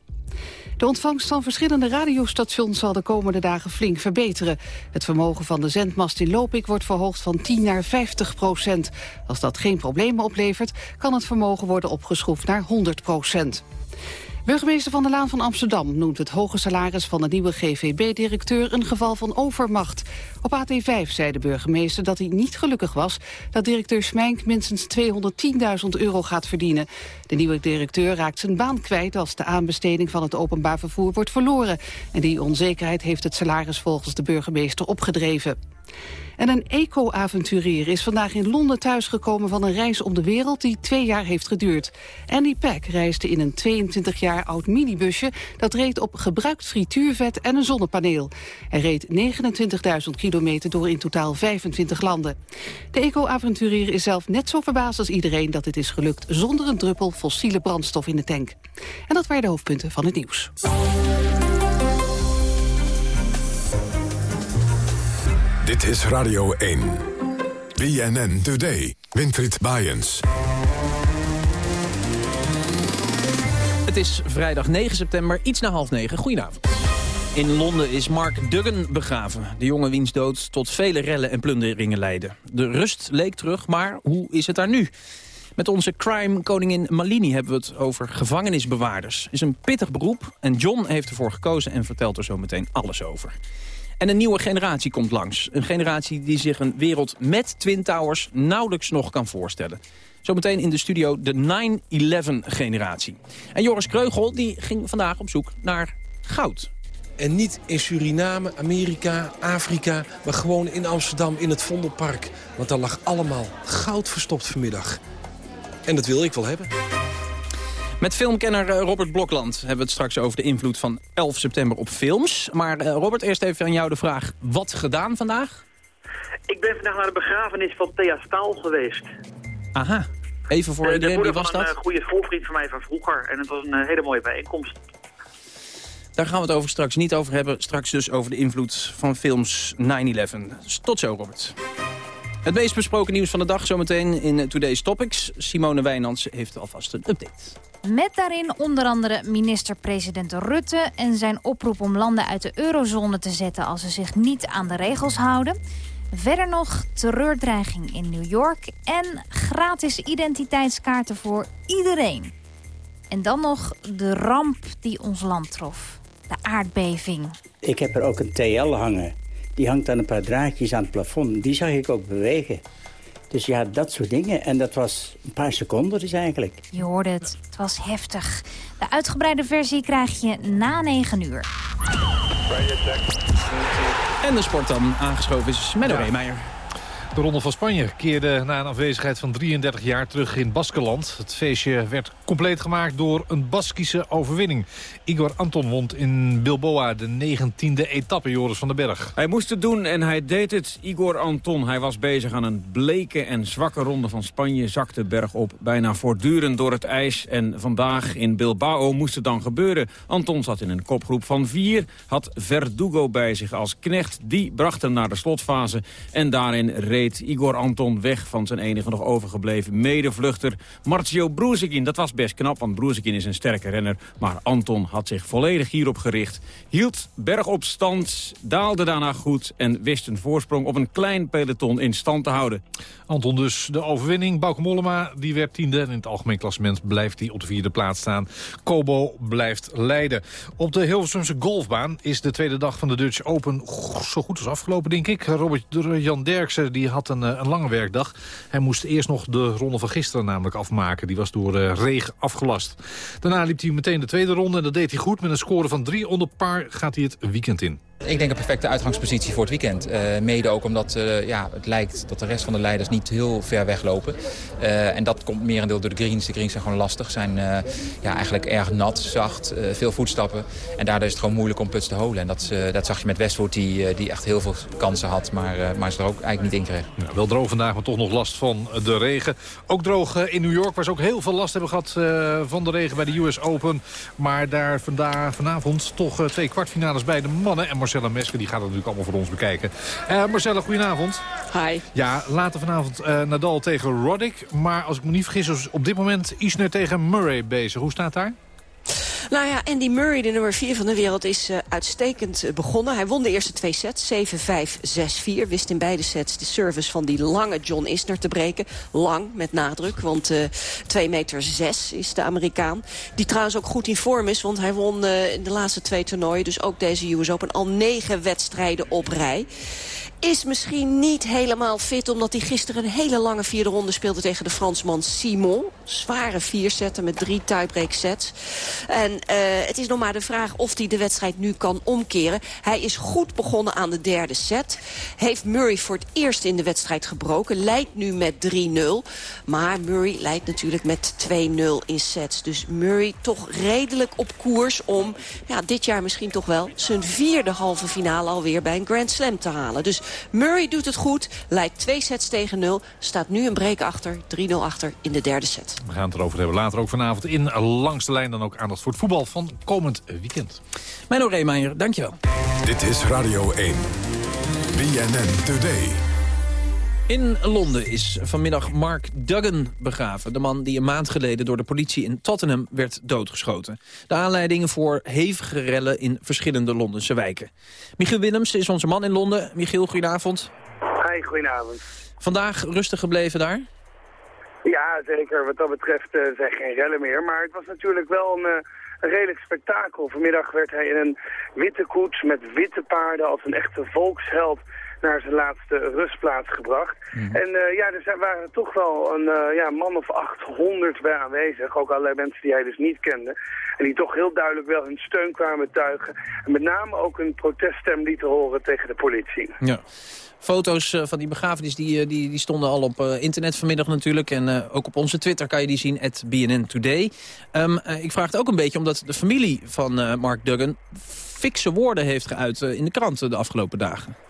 De ontvangst van verschillende radiostations zal de komende dagen flink verbeteren. Het vermogen van de zendmast in Lopik wordt verhoogd van 10 naar 50 procent. Als dat geen problemen oplevert, kan het vermogen worden opgeschroefd naar 100 procent. Burgemeester Van der Laan van Amsterdam noemt het hoge salaris van de nieuwe GVB-directeur een geval van overmacht. Op AT5 zei de burgemeester dat hij niet gelukkig was dat directeur Smijnk minstens 210.000 euro gaat verdienen. De nieuwe directeur raakt zijn baan kwijt als de aanbesteding van het openbaar vervoer wordt verloren. En die onzekerheid heeft het salaris volgens de burgemeester opgedreven. En een eco-avonturier is vandaag in Londen thuisgekomen van een reis om de wereld die twee jaar heeft geduurd. Andy Pack reisde in een 22 jaar oud minibusje dat reed op gebruikt frituurvet en een zonnepaneel. Hij reed 29.000 kilometer door in totaal 25 landen. De eco-avonturier is zelf net zo verbaasd als iedereen dat het is gelukt zonder een druppel fossiele brandstof in de tank. En dat waren de hoofdpunten van het nieuws. Dit is Radio 1. BNN Today. Winfried Bajens. Het is vrijdag 9 september, iets na half negen. Goedenavond. In Londen is Mark Duggan begraven. De jongen wiens dood tot vele rellen en plunderingen leidde. De rust leek terug, maar hoe is het daar nu? Met onze crime-koningin Malini hebben we het over gevangenisbewaarders. is een pittig beroep en John heeft ervoor gekozen en vertelt er zo meteen alles over. En een nieuwe generatie komt langs. Een generatie die zich een wereld met Twin Towers nauwelijks nog kan voorstellen. Zometeen in de studio de 9-11-generatie. En Joris Kreugel die ging vandaag op zoek naar goud. En niet in Suriname, Amerika, Afrika, maar gewoon in Amsterdam in het Vondelpark. Want daar lag allemaal goud verstopt vanmiddag. En dat wil ik wel hebben. Met filmkenner eh, Robert Blokland hebben we het straks over de invloed van 11 september op films. Maar eh, Robert, eerst even aan jou de vraag, wat gedaan vandaag? Ik ben vandaag naar de begrafenis van Thea Staal geweest. Aha, even voor de, iedereen, de wie was dat? een uh, goede schoolvriend van mij van vroeger. En het was een hele mooie bijeenkomst. Daar gaan we het over straks niet over hebben. Straks dus over de invloed van films 9-11. Tot zo, Robert. Het meest besproken nieuws van de dag zometeen in Today's Topics. Simone Wijnands heeft alvast een update. Met daarin onder andere minister-president Rutte... en zijn oproep om landen uit de eurozone te zetten... als ze zich niet aan de regels houden. Verder nog terreurdreiging in New York... en gratis identiteitskaarten voor iedereen. En dan nog de ramp die ons land trof. De aardbeving. Ik heb er ook een TL hangen. Die hangt aan een paar draadjes aan het plafond. Die zag ik ook bewegen. Dus ja, dat soort dingen. En dat was een paar seconden dus eigenlijk. Je hoorde het. Het was heftig. De uitgebreide versie krijg je na 9 uur. En de sport dan. Aangeschoven is Menno ja. Reemeijer. De Ronde van Spanje keerde na een afwezigheid van 33 jaar terug in Baskeland. Het feestje werd compleet gemaakt door een Baskische overwinning. Igor Anton won in Bilboa de 19e etappe, Joris van den Berg. Hij moest het doen en hij deed het. Igor Anton, hij was bezig aan een bleke en zwakke ronde van Spanje. Zakte berg op, bijna voortdurend door het ijs. En vandaag in Bilbao moest het dan gebeuren. Anton zat in een kopgroep van vier, had Verdugo bij zich als knecht. Die bracht hem naar de slotfase en daarin reed Igor Anton weg van zijn enige nog overgebleven medevluchter Marcio Bruzikin. Dat was best knap, want Bruzikin is een sterke renner. Maar Anton had zich volledig hierop gericht. Hield bergop stand, daalde daarna goed en wist een voorsprong op een klein peloton in stand te houden. Anton dus de overwinning. Bauke Mollema die werd tiende. En in het algemeen klassement blijft hij op de vierde plaats staan. Kobo blijft leiden. Op de Hilversumse golfbaan is de tweede dag van de Dutch Open zo goed als afgelopen, denk ik. Robert Jan Derksen die had een, eh, een lange werkdag. Hij moest eerst nog de ronde van gisteren namelijk afmaken. Die was door uh, regen afgelast. Daarna liep hij meteen de tweede ronde en dat deed hij goed. Met een score van drie onder par gaat hij het weekend in. Ik denk een perfecte uitgangspositie voor het weekend. Uh, mede ook omdat uh, ja, het lijkt dat de rest van de leiders niet heel ver weglopen. Uh, en dat komt merendeel door de greens. De greens zijn gewoon lastig, zijn ja, eigenlijk erg nat, zacht, veel voetstappen. En daardoor is het gewoon moeilijk om puts te holen. En dat, dat zag je met Westwood, die, die echt heel veel kansen had, maar, maar ze er ook eigenlijk niet in kreeg. Wel droog vandaag, maar toch nog last van de regen. Ook droog in New York, waar ze ook heel veel last hebben gehad van de regen bij de US Open. Maar daar vandaag, vanavond toch twee kwartfinales bij de mannen. En Marcella Mesker die gaat het natuurlijk allemaal voor ons bekijken. Uh, Marcella, goedenavond. Hi. Ja, later vanavond uh, Nadal tegen Roddick. Maar als ik me niet vergis, is op dit moment Isner tegen Murray bezig. Hoe staat daar? Nou ja, Andy Murray, de nummer 4 van de wereld, is uh, uitstekend begonnen. Hij won de eerste twee sets, 7-5, 6-4. Wist in beide sets de service van die lange John Isner te breken. Lang, met nadruk, want uh, 2 meter 6 is de Amerikaan. Die trouwens ook goed in vorm is, want hij won uh, in de laatste twee toernooien... dus ook deze US Open al negen wedstrijden op rij is misschien niet helemaal fit... omdat hij gisteren een hele lange vierde ronde speelde tegen de Fransman Simon. Zware vierzetten met drie tiebreak sets. En uh, het is nog maar de vraag of hij de wedstrijd nu kan omkeren. Hij is goed begonnen aan de derde set. Heeft Murray voor het eerst in de wedstrijd gebroken. Leidt nu met 3-0. Maar Murray leidt natuurlijk met 2-0 in sets. Dus Murray toch redelijk op koers om ja, dit jaar misschien toch wel... zijn vierde halve finale alweer bij een Grand Slam te halen. Dus Murray doet het goed, leidt twee sets tegen nul. Staat nu een break achter, 3-0 achter in de derde set. We gaan het erover hebben later ook vanavond in langs de lijn. Dan ook aandacht voor het voetbal van komend weekend. Mijn Reemeijer, dankjewel. Dit is Radio 1. BNN Today. In Londen is vanmiddag Mark Duggan begraven. De man die een maand geleden door de politie in Tottenham werd doodgeschoten. De aanleidingen voor hevige rellen in verschillende Londense wijken. Michiel Willems is onze man in Londen. Michiel, goedenavond. Hi, goedenavond. Vandaag rustig gebleven daar? Ja, zeker. Wat dat betreft uh, zijn geen rellen meer. Maar het was natuurlijk wel een... Uh een redelijk spektakel. Vanmiddag werd hij in een witte koets met witte paarden als een echte volksheld naar zijn laatste rustplaats gebracht. Mhm. En uh, ja, er zijn, waren toch wel een uh, ja, man of 800 bij aanwezig. Ook allerlei mensen die hij dus niet kende. En die toch heel duidelijk wel hun steun kwamen tuigen. En met name ook een proteststem lieten horen tegen de politie. Ja. Foto's uh, van die begrafenis die, die, die stonden al op internet vanmiddag natuurlijk. En ook op onze Twitter kan je die zien, at BNN Today. Um, ik vraag het ook een beetje omdat de familie van Mark Duggan... fikse woorden heeft geuit in de krant de afgelopen dagen.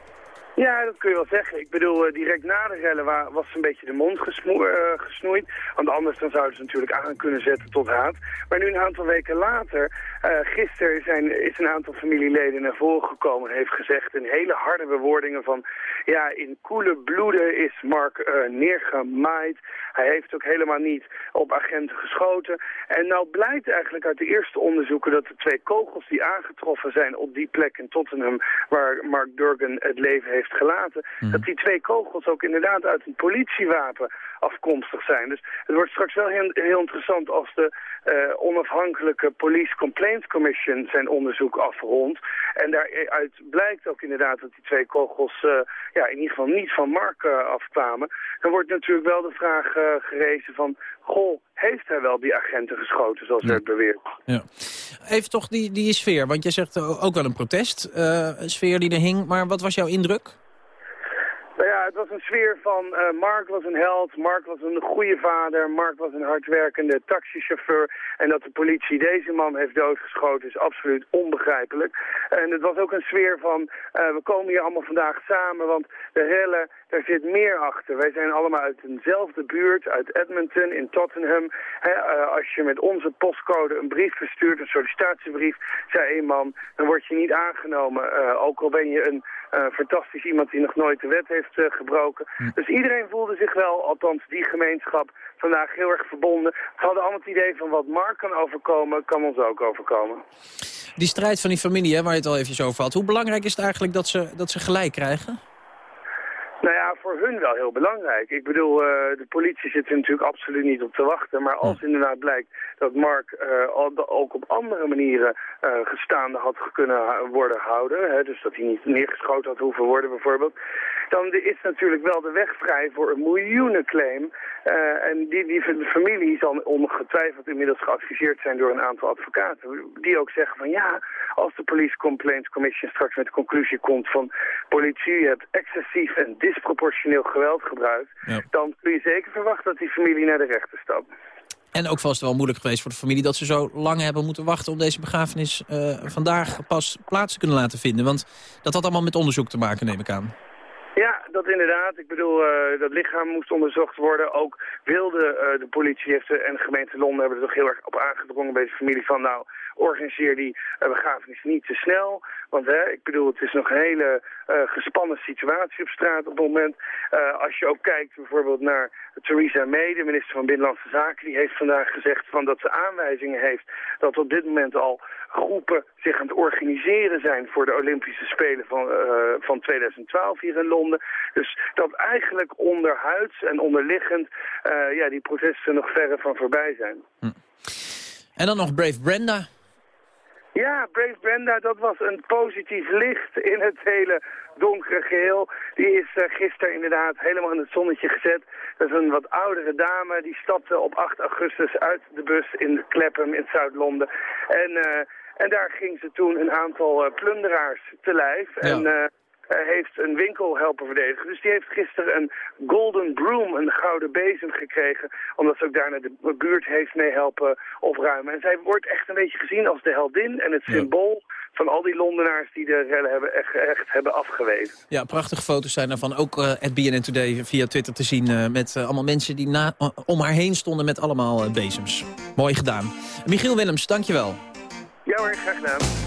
Ja, dat kun je wel zeggen. Ik bedoel, uh, direct na de rellen was een beetje de mond uh, gesnoeid. Want anders dan zouden ze natuurlijk aan kunnen zetten tot haat. Maar nu een aantal weken later, uh, gisteren zijn, is een aantal familieleden naar voren gekomen... en heeft gezegd in hele harde bewoordingen van... ja, in koele bloeden is Mark neergemaaid. Hij heeft ook helemaal niet op agenten geschoten. En nou blijkt eigenlijk uit de eerste onderzoeken... dat de twee kogels die aangetroffen zijn op die plek in Tottenham... waar Mark Durgan het leven heeft gelaten... Hmm. dat die twee kogels ook inderdaad uit een politiewapen afkomstig zijn. Dus het wordt straks wel heel, heel interessant als de uh, onafhankelijke Police Complaints Commission zijn onderzoek afrondt. En daaruit blijkt ook inderdaad dat die twee kogels uh, ja, in ieder geval niet van Mark uh, afkwamen. Dan wordt natuurlijk wel de vraag gerezen van, goh, heeft hij wel die agenten geschoten zoals werd beweerd? Ja. Even toch die, die sfeer, want jij zegt ook wel een protest, sfeer die er hing. Maar wat was jouw indruk? Nou ja, het was een sfeer van uh, Mark was een held, Mark was een goede vader, Mark was een hardwerkende taxichauffeur. En dat de politie deze man heeft doodgeschoten is absoluut onbegrijpelijk. En het was ook een sfeer van, uh, we komen hier allemaal vandaag samen, want de rellen daar zit meer achter. Wij zijn allemaal uit eenzelfde buurt, uit Edmonton, in Tottenham. Eh, als je met onze postcode een brief verstuurt, een sollicitatiebrief, zei een man, dan word je niet aangenomen. Uh, ook al ben je een uh, fantastisch iemand die nog nooit de wet heeft gebroken. Hm. Dus iedereen voelde zich wel, althans die gemeenschap, vandaag heel erg verbonden. Ze hadden allemaal het idee van wat Mark kan overkomen, kan ons ook overkomen. Die strijd van die familie, hè, waar je het al eventjes over had. Hoe belangrijk is het eigenlijk dat ze, dat ze gelijk krijgen? Nou ja, voor hun wel heel belangrijk. Ik bedoel, uh, de politie zit er natuurlijk absoluut niet op te wachten. Maar als inderdaad blijkt dat Mark uh, ook op andere manieren uh, gestaande had kunnen worden houden... Hè, dus dat hij niet neergeschoten had hoeven worden bijvoorbeeld... dan is natuurlijk wel de weg vrij voor een miljoenenclaim. en die, die familie zal ongetwijfeld inmiddels geadviseerd zijn door een aantal advocaten... die ook zeggen van ja, als de Police Complaints Commission straks met de conclusie komt van... politie, je hebt excessief en disproportioneel geweld gebruikt... dan kun je zeker verwachten dat die familie naar de rechter stapt. En ook vast wel moeilijk geweest voor de familie dat ze zo lang hebben moeten wachten... om deze begrafenis uh, vandaag pas plaats te kunnen laten vinden. Want dat had allemaal met onderzoek te maken, neem ik aan. Ja, dat inderdaad. Ik bedoel, uh, dat lichaam moest onderzocht worden. Ook wilde uh, de politie heeft, en de gemeente Londen hebben er toch heel erg op aangedrongen bij de familie van... nou, organiseer die uh, begrafenis niet te snel. Want hè, ik bedoel, het is nog een hele uh, gespannen situatie op straat op het moment. Uh, als je ook kijkt bijvoorbeeld naar Theresa May, de minister van Binnenlandse Zaken, die heeft vandaag gezegd van dat ze aanwijzingen heeft dat op dit moment al groepen zich aan het organiseren zijn voor de Olympische Spelen van, van 2012 hier in Londen. Dus dat eigenlijk onderhuids en onderliggend ja, die protesten nog verre van voorbij zijn. Hm. En dan nog Brave Brenda. Ja, Brave Brenda, dat was een positief licht in het hele donkere geheel. Die is uh, gisteren inderdaad helemaal in het zonnetje gezet. Dat is een wat oudere dame, die stapte op 8 augustus uit de bus in Clapham in Zuid-Londen. En, uh, en daar ging ze toen een aantal uh, plunderaars te lijf. Ja. En heeft een winkel helpen verdedigen. Dus die heeft gisteren een golden broom, een gouden bezem gekregen. Omdat ze ook daarna de buurt heeft mee helpen opruimen. En zij wordt echt een beetje gezien als de heldin en het symbool van al die Londenaars die de rellen hebben echt, echt hebben afgewezen. Ja, prachtige foto's zijn ervan. Ook uh, at BNN Today via Twitter te zien uh, met uh, allemaal mensen die na, om haar heen stonden met allemaal bezems. Mooi gedaan. Michiel Willems, dankjewel. Ja hoor, graag gedaan.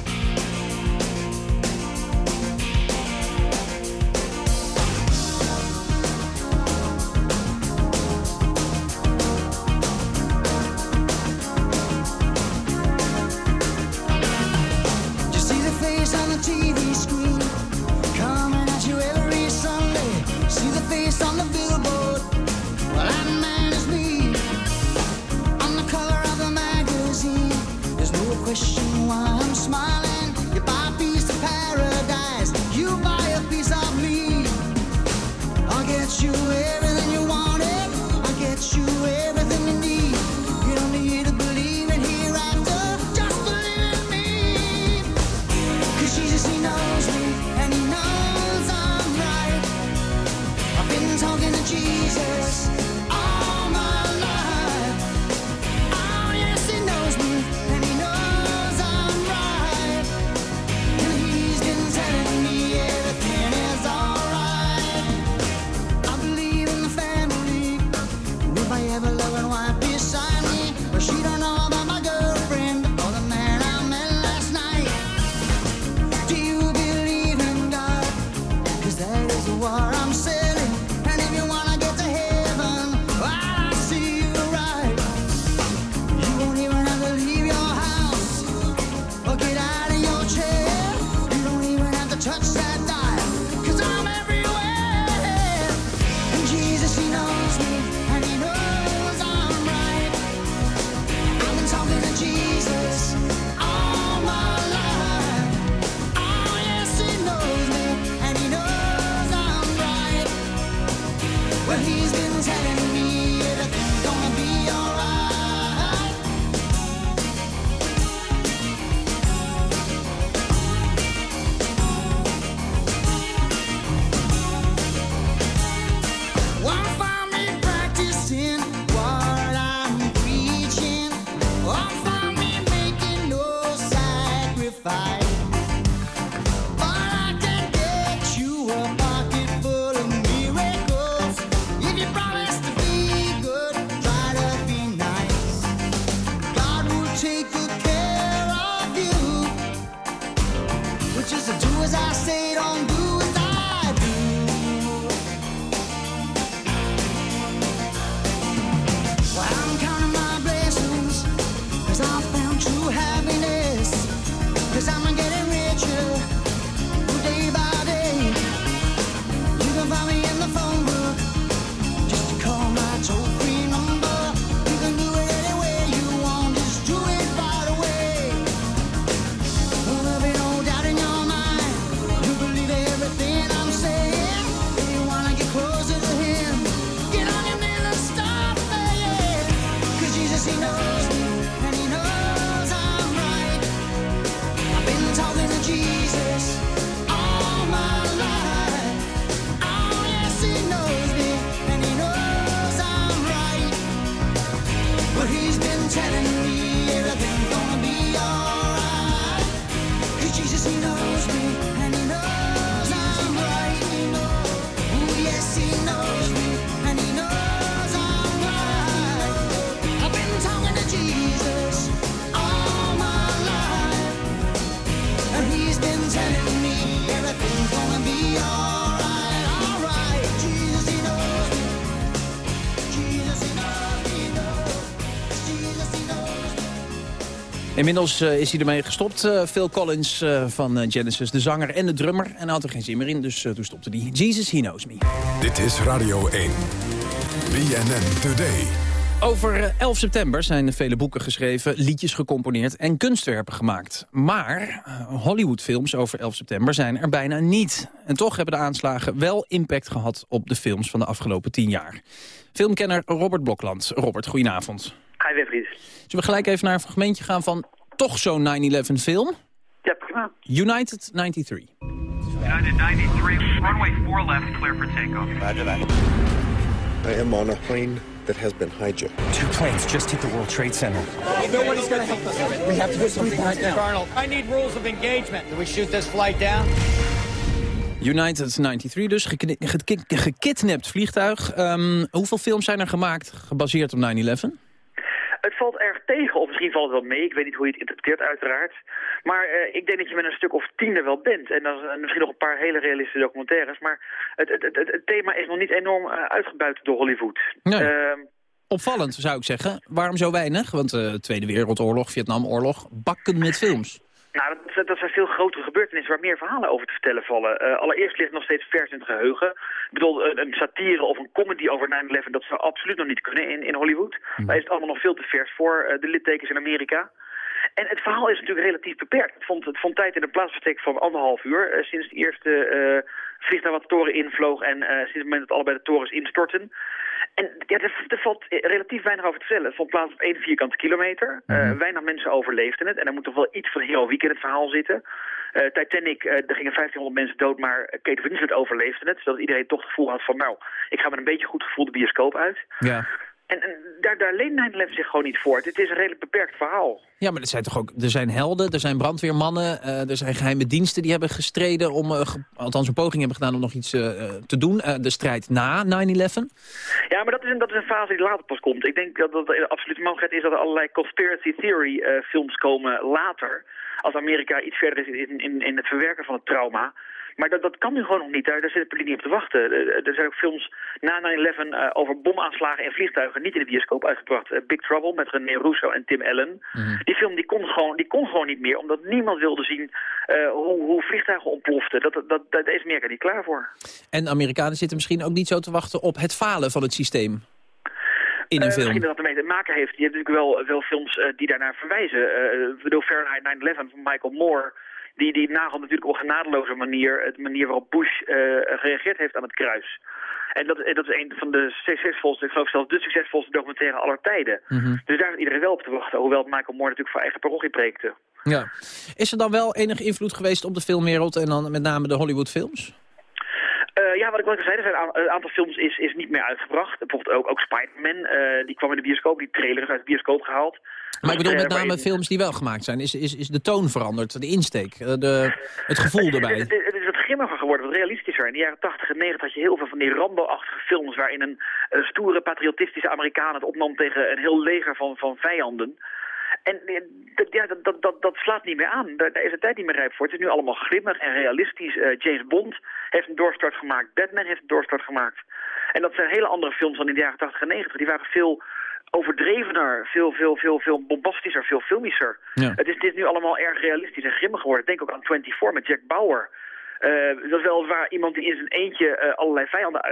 Inmiddels eh, is hij ermee gestopt. eh, Phil Collins eh, van Genesis, de zanger en de drummer. En hij had er geen zin meer in, dus toen stopte hij. Jesus, he knows me. Dit is Radio 1. BNN Today. Over eh, 11 september zijn er vele boeken geschreven, liedjes gecomponeerd en kunstwerpen gemaakt. Maar Hollywoodfilms over 11 september zijn er bijna niet. En toch hebben de aanslagen wel impact gehad op de films van de afgelopen 10 jaar. Filmkenner Robert Blokland. Robert, goedenavond. Hi Wilfried. Zullen we gelijk even naar een fragmentje gaan van toch zo'n 9-11 film? Ja, prima. United 93. United 93, runway 4 left, clear for takeoff. Roger that. I am on a plane that has been hijacked. Two planes just hit the World Trade Center. Nobody's going to help us. We have to do something right now. Colonel, I need rules of engagement. Do we shoot this flight down? United 93 dus, gekidnapt vliegtuig. Ehm, hoeveel films zijn er gemaakt gebaseerd op 9-11? Het valt erg tegen, of misschien valt het wel mee. Ik weet niet hoe je het interpreteert uiteraard. Maar eh, ik denk dat je met een stuk of tien er wel bent. En dan eh, misschien nog een paar hele realistische documentaires. Maar het, het, het, het thema is nog niet enorm eh, uitgebuit door Hollywood. Nee. Ehm, Opvallend zou ik zeggen. Waarom zo weinig? Want de Tweede Wereldoorlog, Vietnamoorlog, bakken met films. Nou, dat, dat zijn veel grotere gebeurtenissen waar meer verhalen over te vertellen vallen. Eh, allereerst ligt het nog steeds vers in het geheugen. Ik bedoel, een, een satire of een comedy over 9-11, dat zou absoluut nog niet kunnen in, in Hollywood. Daar is het allemaal nog veel te vers voor, eh, de littekens in Amerika. En het verhaal is natuurlijk relatief beperkt. Het vond, het vond tijd in een plaatsvertrek van anderhalf uur... eh, sinds de eerste vliegtuig wat de toren invloog... en sinds het moment dat allebei de torens instortten. En ja, er, er valt relatief weinig over te vertellen. Het vond plaats op één vierkante kilometer. Eh, weinig mensen overleefden het. En er moet toch wel iets van heroïek in het verhaal zitten. Eh, Titanic, eh, er gingen 1500 mensen dood, maar Kate Winslet overleefde het. Zodat iedereen toch het gevoel had van, nou, ik ga met een beetje goed gevoel de bioscoop uit. Ja. En, en daar, daar leent 9-11 zich gewoon niet voor. Het is een redelijk beperkt verhaal. Ja, maar er zijn toch ook, er zijn helden, er zijn brandweermannen, eh, er zijn geheime diensten die hebben gestreden om, eh, ge- althans een poging hebben gedaan om nog iets eh, te doen. De strijd na 9-11. Ja, maar dat is, een, dat is een fase die later pas komt. Ik denk dat dat de absolute mogelijkheid is dat er allerlei conspiracy theory films komen later. Als Amerika iets verder is in, in, in het verwerken van het trauma. Maar dat, dat kan nu gewoon nog niet. Daar, daar zit publiek niet op te wachten. Eh, Er zijn ook films na 9-11 eh, over bomaanslagen en vliegtuigen niet in de bioscoop uitgebracht. Eh, Big Trouble met René Russo en Tim Allen. Die film die kon, gewoon, die kon gewoon niet meer, omdat niemand wilde zien eh, hoe, hoe vliegtuigen ontploften. Dat, dat, dat, daar is Amerika niet klaar voor. En Amerikanen zitten misschien ook niet zo te wachten op het falen van het systeem. In een Eh, film. Misschien dat dat ermee te maken heeft. Je hebt natuurlijk wel, wel films eh, die daarnaar verwijzen. Eh, ik bedoel, Fahrenheit 9-11 van Michael Moore... Die, die nagelt natuurlijk op een genadeloze manier... het manier waarop Bush eh, gereageerd heeft aan het kruis. En dat, en dat is een van de succesvolste, ik geloof zelfs de succesvolste documentaire aller tijden. Mhm. Dus daar is iedereen wel op te wachten. Hoewel Michael Moore natuurlijk voor eigen parochie preekte. Ja. Is er dan wel enige invloed geweest op de filmwereld en dan met name de Hollywoodfilms? Eh, ja, wat ik, al zei, er zijn een a- een aantal films is, is niet meer uitgebracht. Bijvoorbeeld ook, ook Spider-Man, eh, die kwam in de bioscoop, die trailer is uit de bioscoop gehaald. Maar ik bedoel met Eh, name films die wel gemaakt zijn. Is, is, is de toon veranderd, de insteek, eh, de, het gevoel erbij? Het, het- het is wat grimmiger geworden, wat realistischer. In de jaren 80 en 90 had je heel veel van die Rambo-achtige films... waarin een stoere, patriotistische Amerikaan het opnam tegen een heel leger van, van vijanden. En eh, dat, ja, dat, dat, dat, dat slaat niet meer aan. Daar, daar is de tijd niet meer rijp voor. Het is nu allemaal grimmig en realistisch. James Bond heeft een doorstart gemaakt. Batman heeft een doorstart gemaakt. En dat zijn hele andere films dan in de jaren 80 en 90. Die waren veel overdrevener, veel, veel, veel, veel bombastischer, veel filmischer. Ja. Het, is, het is nu allemaal erg realistisch en grimmig geworden. Denk ook aan 24 met Jack Bauer. Eh, dat is weliswaar iemand die in zijn eentje eh, allerlei vijanden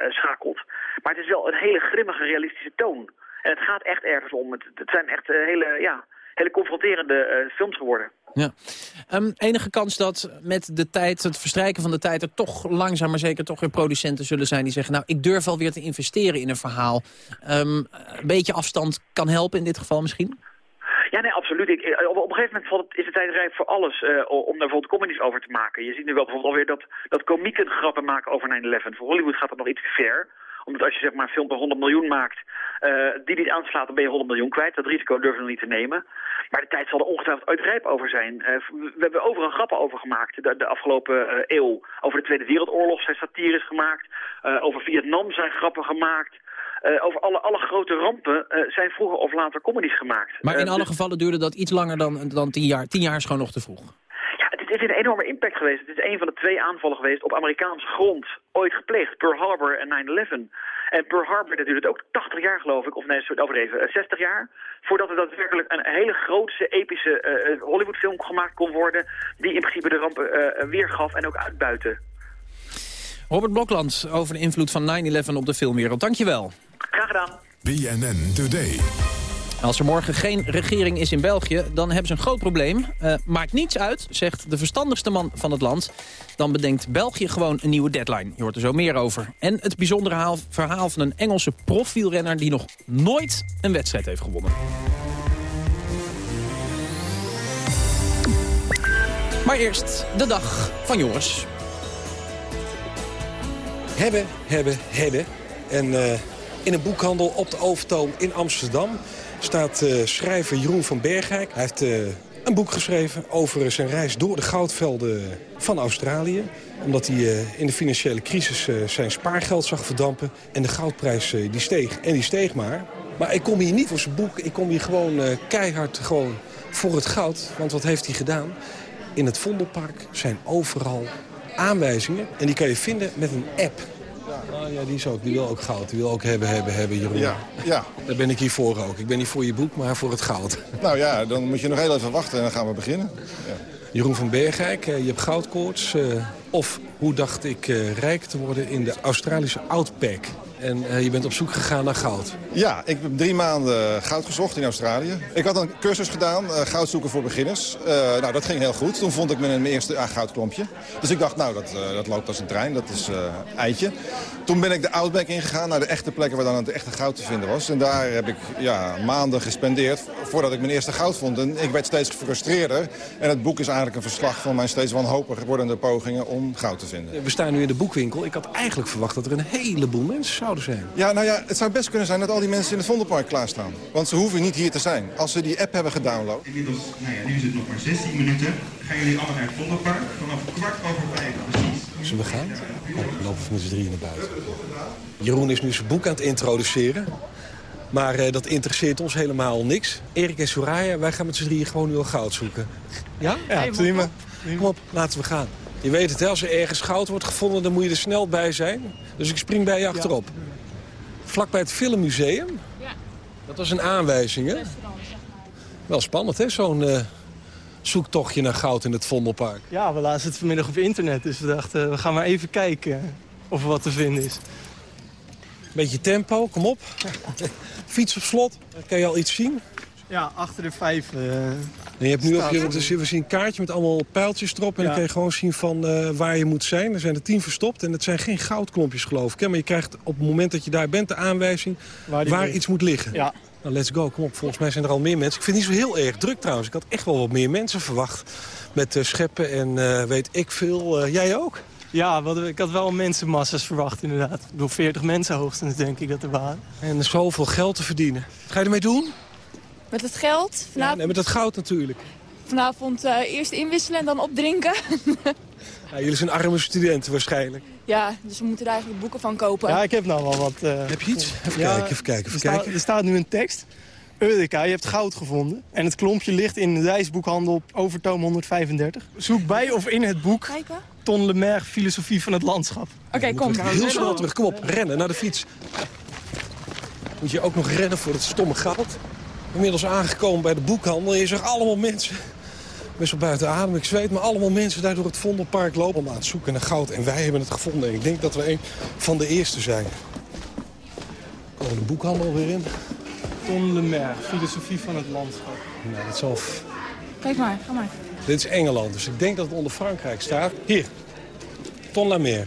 uitschakelt. maar het is wel een hele grimmige, realistische toon. En het gaat echt ergens om. Het, het zijn echt eh, hele, ja, hele confronterende eh, films geworden. Ja. Ehm, enige kans dat met de tijd, het verstrijken van de tijd... er toch langzaam maar zeker toch weer producenten zullen zijn die zeggen... nou, ik durf alweer te investeren in een verhaal. Ehm, een beetje afstand kan helpen in dit geval misschien? Ja, nee, absoluut. Ik, eh, op, op een gegeven moment valt het, is de tijd rijp voor alles eh, om daar bijvoorbeeld comedies over te maken. Je ziet nu wel bijvoorbeeld alweer dat, dat komieken grappen maken over 9-11. Voor Hollywood gaat dat nog iets ver Omdat als je zeg maar een film van 100 miljoen maakt, eh, die niet aanslaat, dan ben je 100 miljoen kwijt. Dat risico durven we nog niet te nemen. Maar de tijd zal er ongetwijfeld uit rijp over zijn. Eh, we hebben overal grappen over gemaakt de, de afgelopen eh, eeuw. Over de Tweede Wereldoorlog zijn satires gemaakt. Over Vietnam zijn grappen gemaakt. Over alle, alle grote rampen zijn vroeger of later comedies gemaakt. Maar in alle dus- gevallen duurde dat iets langer dan, dan tien jaar. Tien jaar is gewoon nog te vroeg. Het is een enorme impact geweest. Het is een van de twee aanvallen geweest op Amerikaanse grond. Ooit gepleegd, Pearl Harbor en 9-11. En Pearl Harbor, dat duurde ook 80 jaar geloof ik, of nee, sorry, overdreven, eh, 60 jaar. Voordat er daadwerkelijk een hele grootse, epische eh, eh, Hollywoodfilm gemaakt kon worden. Die in principe de rampen eh, weergaf en ook uitbuitte. Robert Blokland over de invloed van 9-11 op de filmwereld. Dankjewel. Graag gedaan. BNN Today. Als er morgen geen regering is in België, dan hebben ze een groot probleem. Eh, maakt niets uit, zegt de verstandigste man van het land. Dan bedenkt België gewoon een nieuwe deadline. Je hoort er zo meer over. En het bijzondere haal- verhaal van een Engelse profielrenner... die nog nooit een wedstrijd heeft gewonnen. Maar eerst de dag van Joris. Hebben, hebben, hebben. En eh, in een boekhandel op de Overtoom in Amsterdam staat eh, schrijver Jeroen van Bergijk. Hij heeft eh, een boek geschreven over zijn reis door de goudvelden van Australië. Omdat hij eh, in de financiële crisis eh, zijn spaargeld zag verdampen. En de goudprijs eh, die steeg. En die steeg maar. Maar ik kom hier niet voor zijn boek. Ik kom hier gewoon eh, keihard gewoon voor het goud. Want wat heeft hij gedaan? In het Vondelpark zijn overal aanwijzingen. En die kan je vinden met een app. Oh ja, die is ook. Die wil ook goud. Die wil ook hebben, hebben, hebben, Jeroen. Ja, ja. Daar ben ik hier voor ook. Ik ben niet voor je boek, maar voor het goud. Nou ja, dan moet je nog heel even wachten en dan gaan we beginnen. Ja. Jeroen van Bergijk, eh, je hebt goudkoorts. eh, of hoe dacht ik eh, rijk te worden in de Australische Outback. En eh, je bent op zoek gegaan naar goud. Ja, ik heb drie maanden goud gezocht in Australië. Ik had een cursus gedaan, eh, goud zoeken voor beginners. Eh, nou, dat ging heel goed. Toen vond ik mijn eerste ah, goudklompje. Dus ik dacht, nou, dat, dat loopt als een trein. Dat is eitje. Toen ben ik de Outback ingegaan, naar de echte plekken waar dan het echte goud te vinden was. En daar heb ik ja, maanden gespendeerd voordat ik mijn eerste goud vond. En ik werd steeds gefrustreerder. En het boek is eigenlijk een verslag van mijn steeds wanhopiger wordende pogingen om goud te vinden. We staan nu in de boekwinkel. Ik had eigenlijk verwacht dat er een heleboel mensen Ja, nou ja, het zou best kunnen zijn dat al die mensen in het Vondelpark klaarstaan. Want ze hoeven niet hier te zijn. Als ze die app hebben gedownload. Inmiddels, nou ja, nu is het nog maar 16 minuten. Gaan jullie allemaal naar het Vondelpark. Vanaf kwart over vijf precies. Zullen we gaan? Oh, we lopen met z'n drieën naar buiten. Jeroen is nu zijn boek aan het introduceren. Maar eh, dat interesseert ons helemaal niks. Erik en Soraya, wij gaan met z'n drieën gewoon nu al goud zoeken. Ja? Ja, prima. Kom op, laten we gaan. Je weet het, hè, als er ergens goud wordt gevonden, dan moet je er snel bij zijn. Dus ik spring bij je achterop. Vlak bij het Filmmuseum. Ja. Dat was een aanwijzing, hè? Wel spannend, hè, zo'n eh, zoektochtje naar goud in het Vondelpark. Ja, we lazen het vanmiddag op internet, dus we dachten we gaan maar even kijken of er wat te vinden is. Beetje tempo, kom op. (laughs) Fiets op slot, Dan kan je al iets zien. Ja, achter de vijf. eh, En je hebt nu op je, dus we zien een kaartje met allemaal pijltjes erop. En Ja. dan kan je gewoon zien van eh, waar je moet zijn. Er zijn er tien verstopt en het zijn geen goudklompjes geloof ik. Hè? Maar je krijgt op het moment dat je daar bent de aanwijzing Waar iets moet liggen. Ja. Nou, let's go, kom op. Volgens mij zijn er al meer mensen. Ik vind het niet zo heel erg druk trouwens. Ik had echt wel wat meer mensen verwacht. Met eh, scheppen en eh, weet ik veel. Eh, jij ook? Ja, ik had wel mensenmassa's verwacht inderdaad. Ik bedoel, 40 mensen hoogstens denk ik dat er waren. En zoveel geld te verdienen. Ga je ermee doen? Met het geld, Ja, nee, met dat goud natuurlijk. vanavond eh, eerst inwisselen en dan opdrinken. (laughs) Ja, jullie zijn arme studenten waarschijnlijk. ja, dus we moeten daar eigenlijk boeken van kopen. Ja, ik heb nou wel wat... eh, Heb je iets? Even ja, kijken, even kijken, even er staat- kijken. er staat nu een tekst. Eureka, je hebt goud gevonden. En het klompje ligt in de reisboekhandel op Overtoom 135. Zoek bij of in het boek Kijken. Ton Lemaire, Filosofie van het Landschap. Oké, kom. Heel snel terug, kom op, rennen naar de fiets. Moet je ook nog rennen voor het stomme goud. Inmiddels aangekomen bij de boekhandel. Je zag allemaal mensen, best wel buiten adem, ik zweet... maar allemaal mensen daar door het Vondelpark lopen om aan het zoeken naar goud. En wij hebben het gevonden. En ik denk dat we een van de eerste zijn. Komen de boekhandel weer in? Ton Lemaire, Filosofie van het Landschap. Nou, dat zal... Kijk maar, ga maar. Dit is Engeland, dus ik denk dat het onder Frankrijk staat. Hier, Ton Lamer.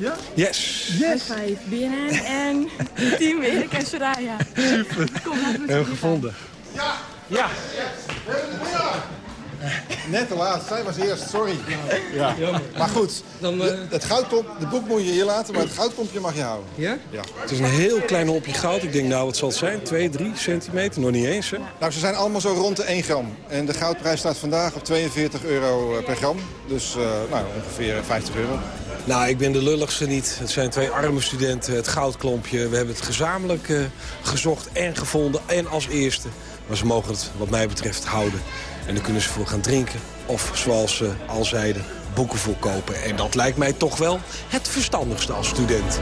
Ja? Yes. Yes. Vijf, BNN en (laughs) team Erik en Soraya. Super. Kom, laten we We hebben gevonden. Ja. Net te laat. Zij was eerst, sorry. Ja. Maar goed, de- het goudklomp, de boek moet je hier laten, maar het goudklompje mag je houden. Ja? Ja. Het is een heel klein hopje goud. Ik denk, nou, wat zal het zijn? 2, 3 centimeter? Nog niet eens, hè? Nou, ze zijn allemaal zo rond de 1 gram. En de goudprijs staat vandaag op 42 euro eh, per gram. Dus eh, nou, ongeveer 50 euro. Nou, ik ben de lulligste niet. Het zijn twee arme studenten, het goudklompje. We hebben het gezamenlijk eh, gezocht en gevonden en als eerste. Maar ze mogen het, wat mij betreft, houden. En daar kunnen ze voor gaan drinken. Of, zoals ze al zeiden, boeken voor kopen. En dat lijkt mij toch wel het verstandigste als student.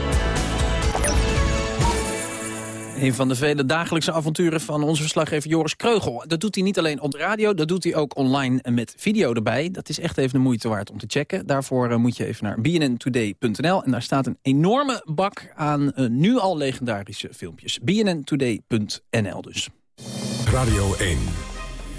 Een van de vele dagelijkse avonturen van onze verslaggever Joris Kreugel. Dat doet hij niet alleen op de radio, dat doet hij ook online en met video erbij. Dat is echt even de moeite waard om te checken. Daarvoor eh, moet je even naar bnntoday.nl. En daar staat een enorme bak aan eh, nu al legendarische filmpjes. bnntoday.nl dus. Radio 1.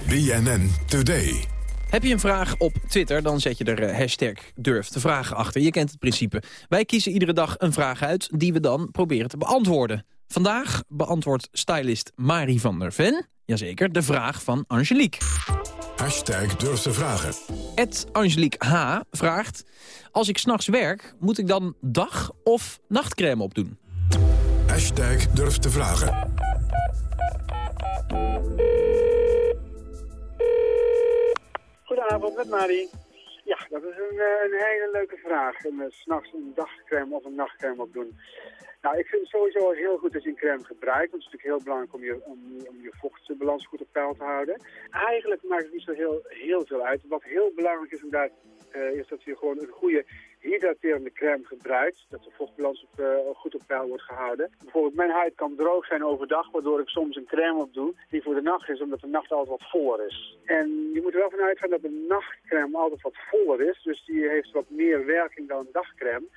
BNN Today. Heb je een vraag op Twitter, dan zet je er eh, hashtag durf te vragen achter. Je kent het principe. Wij kiezen iedere dag een vraag uit die we dan proberen te beantwoorden. Vandaag beantwoordt stylist Marie van der Ven, jazeker, de vraag van Angelique. Hashtag durf te vragen. Ed Angelique H. vraagt... Als ik s'nachts werk, moet ik dan dag- of nachtcrème opdoen? Hashtag durf te vragen. Goedenavond, met Marie. Ja, dat is een, eh, een hele leuke vraag. En uh, s'nachts een dagcrème of een nachtcrème opdoen. Nou, ik vind het sowieso heel goed dat je een crème gebruikt. Want het is natuurlijk heel belangrijk om je, om, om je vochtbalans goed op peil te houden. Eigenlijk maakt het niet zo heel, heel veel uit. Wat heel belangrijk is, inderdaad, uh, is dat je gewoon een goede hydraterende crème gebruikt. Dat de vochtbalans uh, goed op peil wordt gehouden. Bijvoorbeeld mijn huid kan droog zijn overdag, waardoor ik soms een crème op doe die voor de nacht is, omdat de nacht altijd wat voller is. En je moet er wel van uitgaan dat de nachtcrème altijd wat voller is. Dus die heeft wat meer werking dan dagcrème.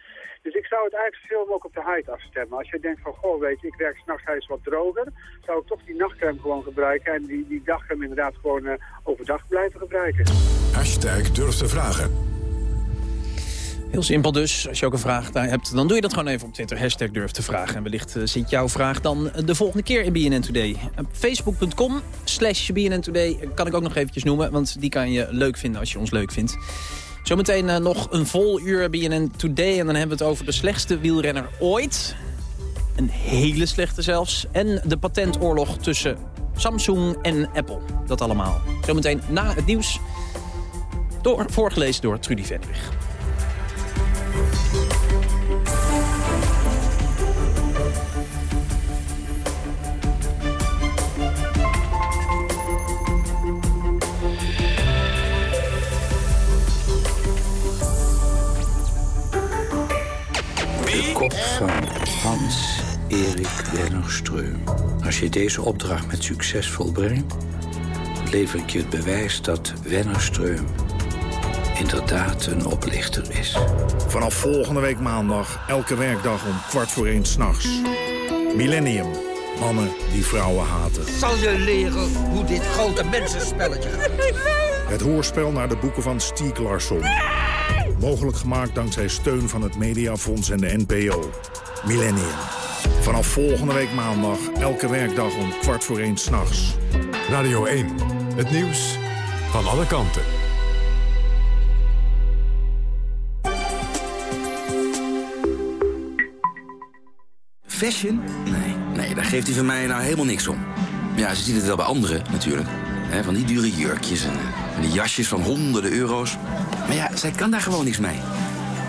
Dus ik zou het eigenlijk veel mogelijk op de huid afstemmen. Als je denkt van, goh, weet je, ik werk s'nachts huis wat droger, zou ik toch die nachtcrème gewoon gebruiken en die, die dagcrème inderdaad gewoon uh, overdag blijven gebruiken. Hashtag durf te vragen. Heel simpel dus. Als je ook een vraag hebt, dan doe je dat gewoon even op Twitter. Hashtag durf te vragen. En wellicht uh, zit jouw vraag dan de volgende keer in BNN Today. Facebook.com slash BNN Today kan ik ook nog eventjes noemen. Want die kan je leuk vinden als je ons leuk vindt. Zometeen uh, nog een vol uur BNN Today. En dan hebben we het over de slechtste wielrenner ooit. Een hele slechte zelfs. En de patentoorlog tussen Samsung en Apple. Dat allemaal. Zometeen na het nieuws. Door, voorgelezen door Trudy Vendrich. De kop van Hans-Erik Wennerstreum. Als je deze opdracht met succes volbrengt... lever ik je het bewijs dat Wennerstreum inderdaad een oplichter is. Vanaf volgende week maandag, elke werkdag om kwart voor één s'nachts. Millennium. Mannen die vrouwen haten. Zal je leren hoe dit grote mensenspelletje gaat? Het hoorspel naar de boeken van Stieg Larsson. Mogelijk gemaakt dankzij steun van het Mediafonds en de NPO. Millennium. Vanaf volgende week maandag, elke werkdag om kwart voor één s'nachts. Radio 1. Het nieuws van alle kanten. Fashion? Nee, nee, daar geeft hij van mij nou helemaal niks om. Ja, ze ziet het wel bij anderen natuurlijk. He, van die dure jurkjes en, en die jasjes van honderden euro's. Maar ja, zij kan daar gewoon niks mee.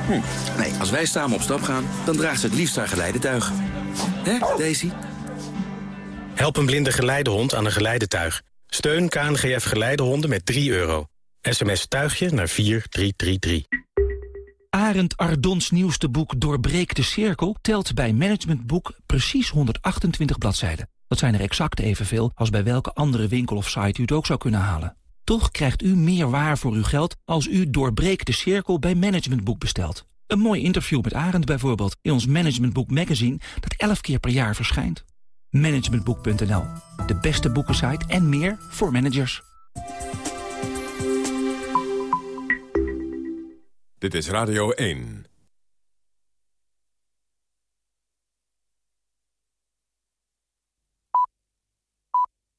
Hm. Nee, als wij samen op stap gaan, dan draagt ze het liefst haar geleidetuig. Hè, Daisy? Help een blinde geleidehond aan een geleidetuig. Steun KNGF Geleidehonden met 3 euro. SMS tuigje naar 4333. Arend Ardons nieuwste boek Doorbreek de Cirkel... telt bij Managementboek precies 128 bladzijden. Dat zijn er exact evenveel als bij welke andere winkel of site u het ook zou kunnen halen. Toch krijgt u meer waar voor uw geld als u Doorbreek de Cirkel bij Managementboek bestelt. Een mooi interview met Arend bijvoorbeeld in ons Managementboek magazine... dat 11 keer per jaar verschijnt. Managementboek.nl, de beste boekensite en meer voor managers. Dit is Radio 1.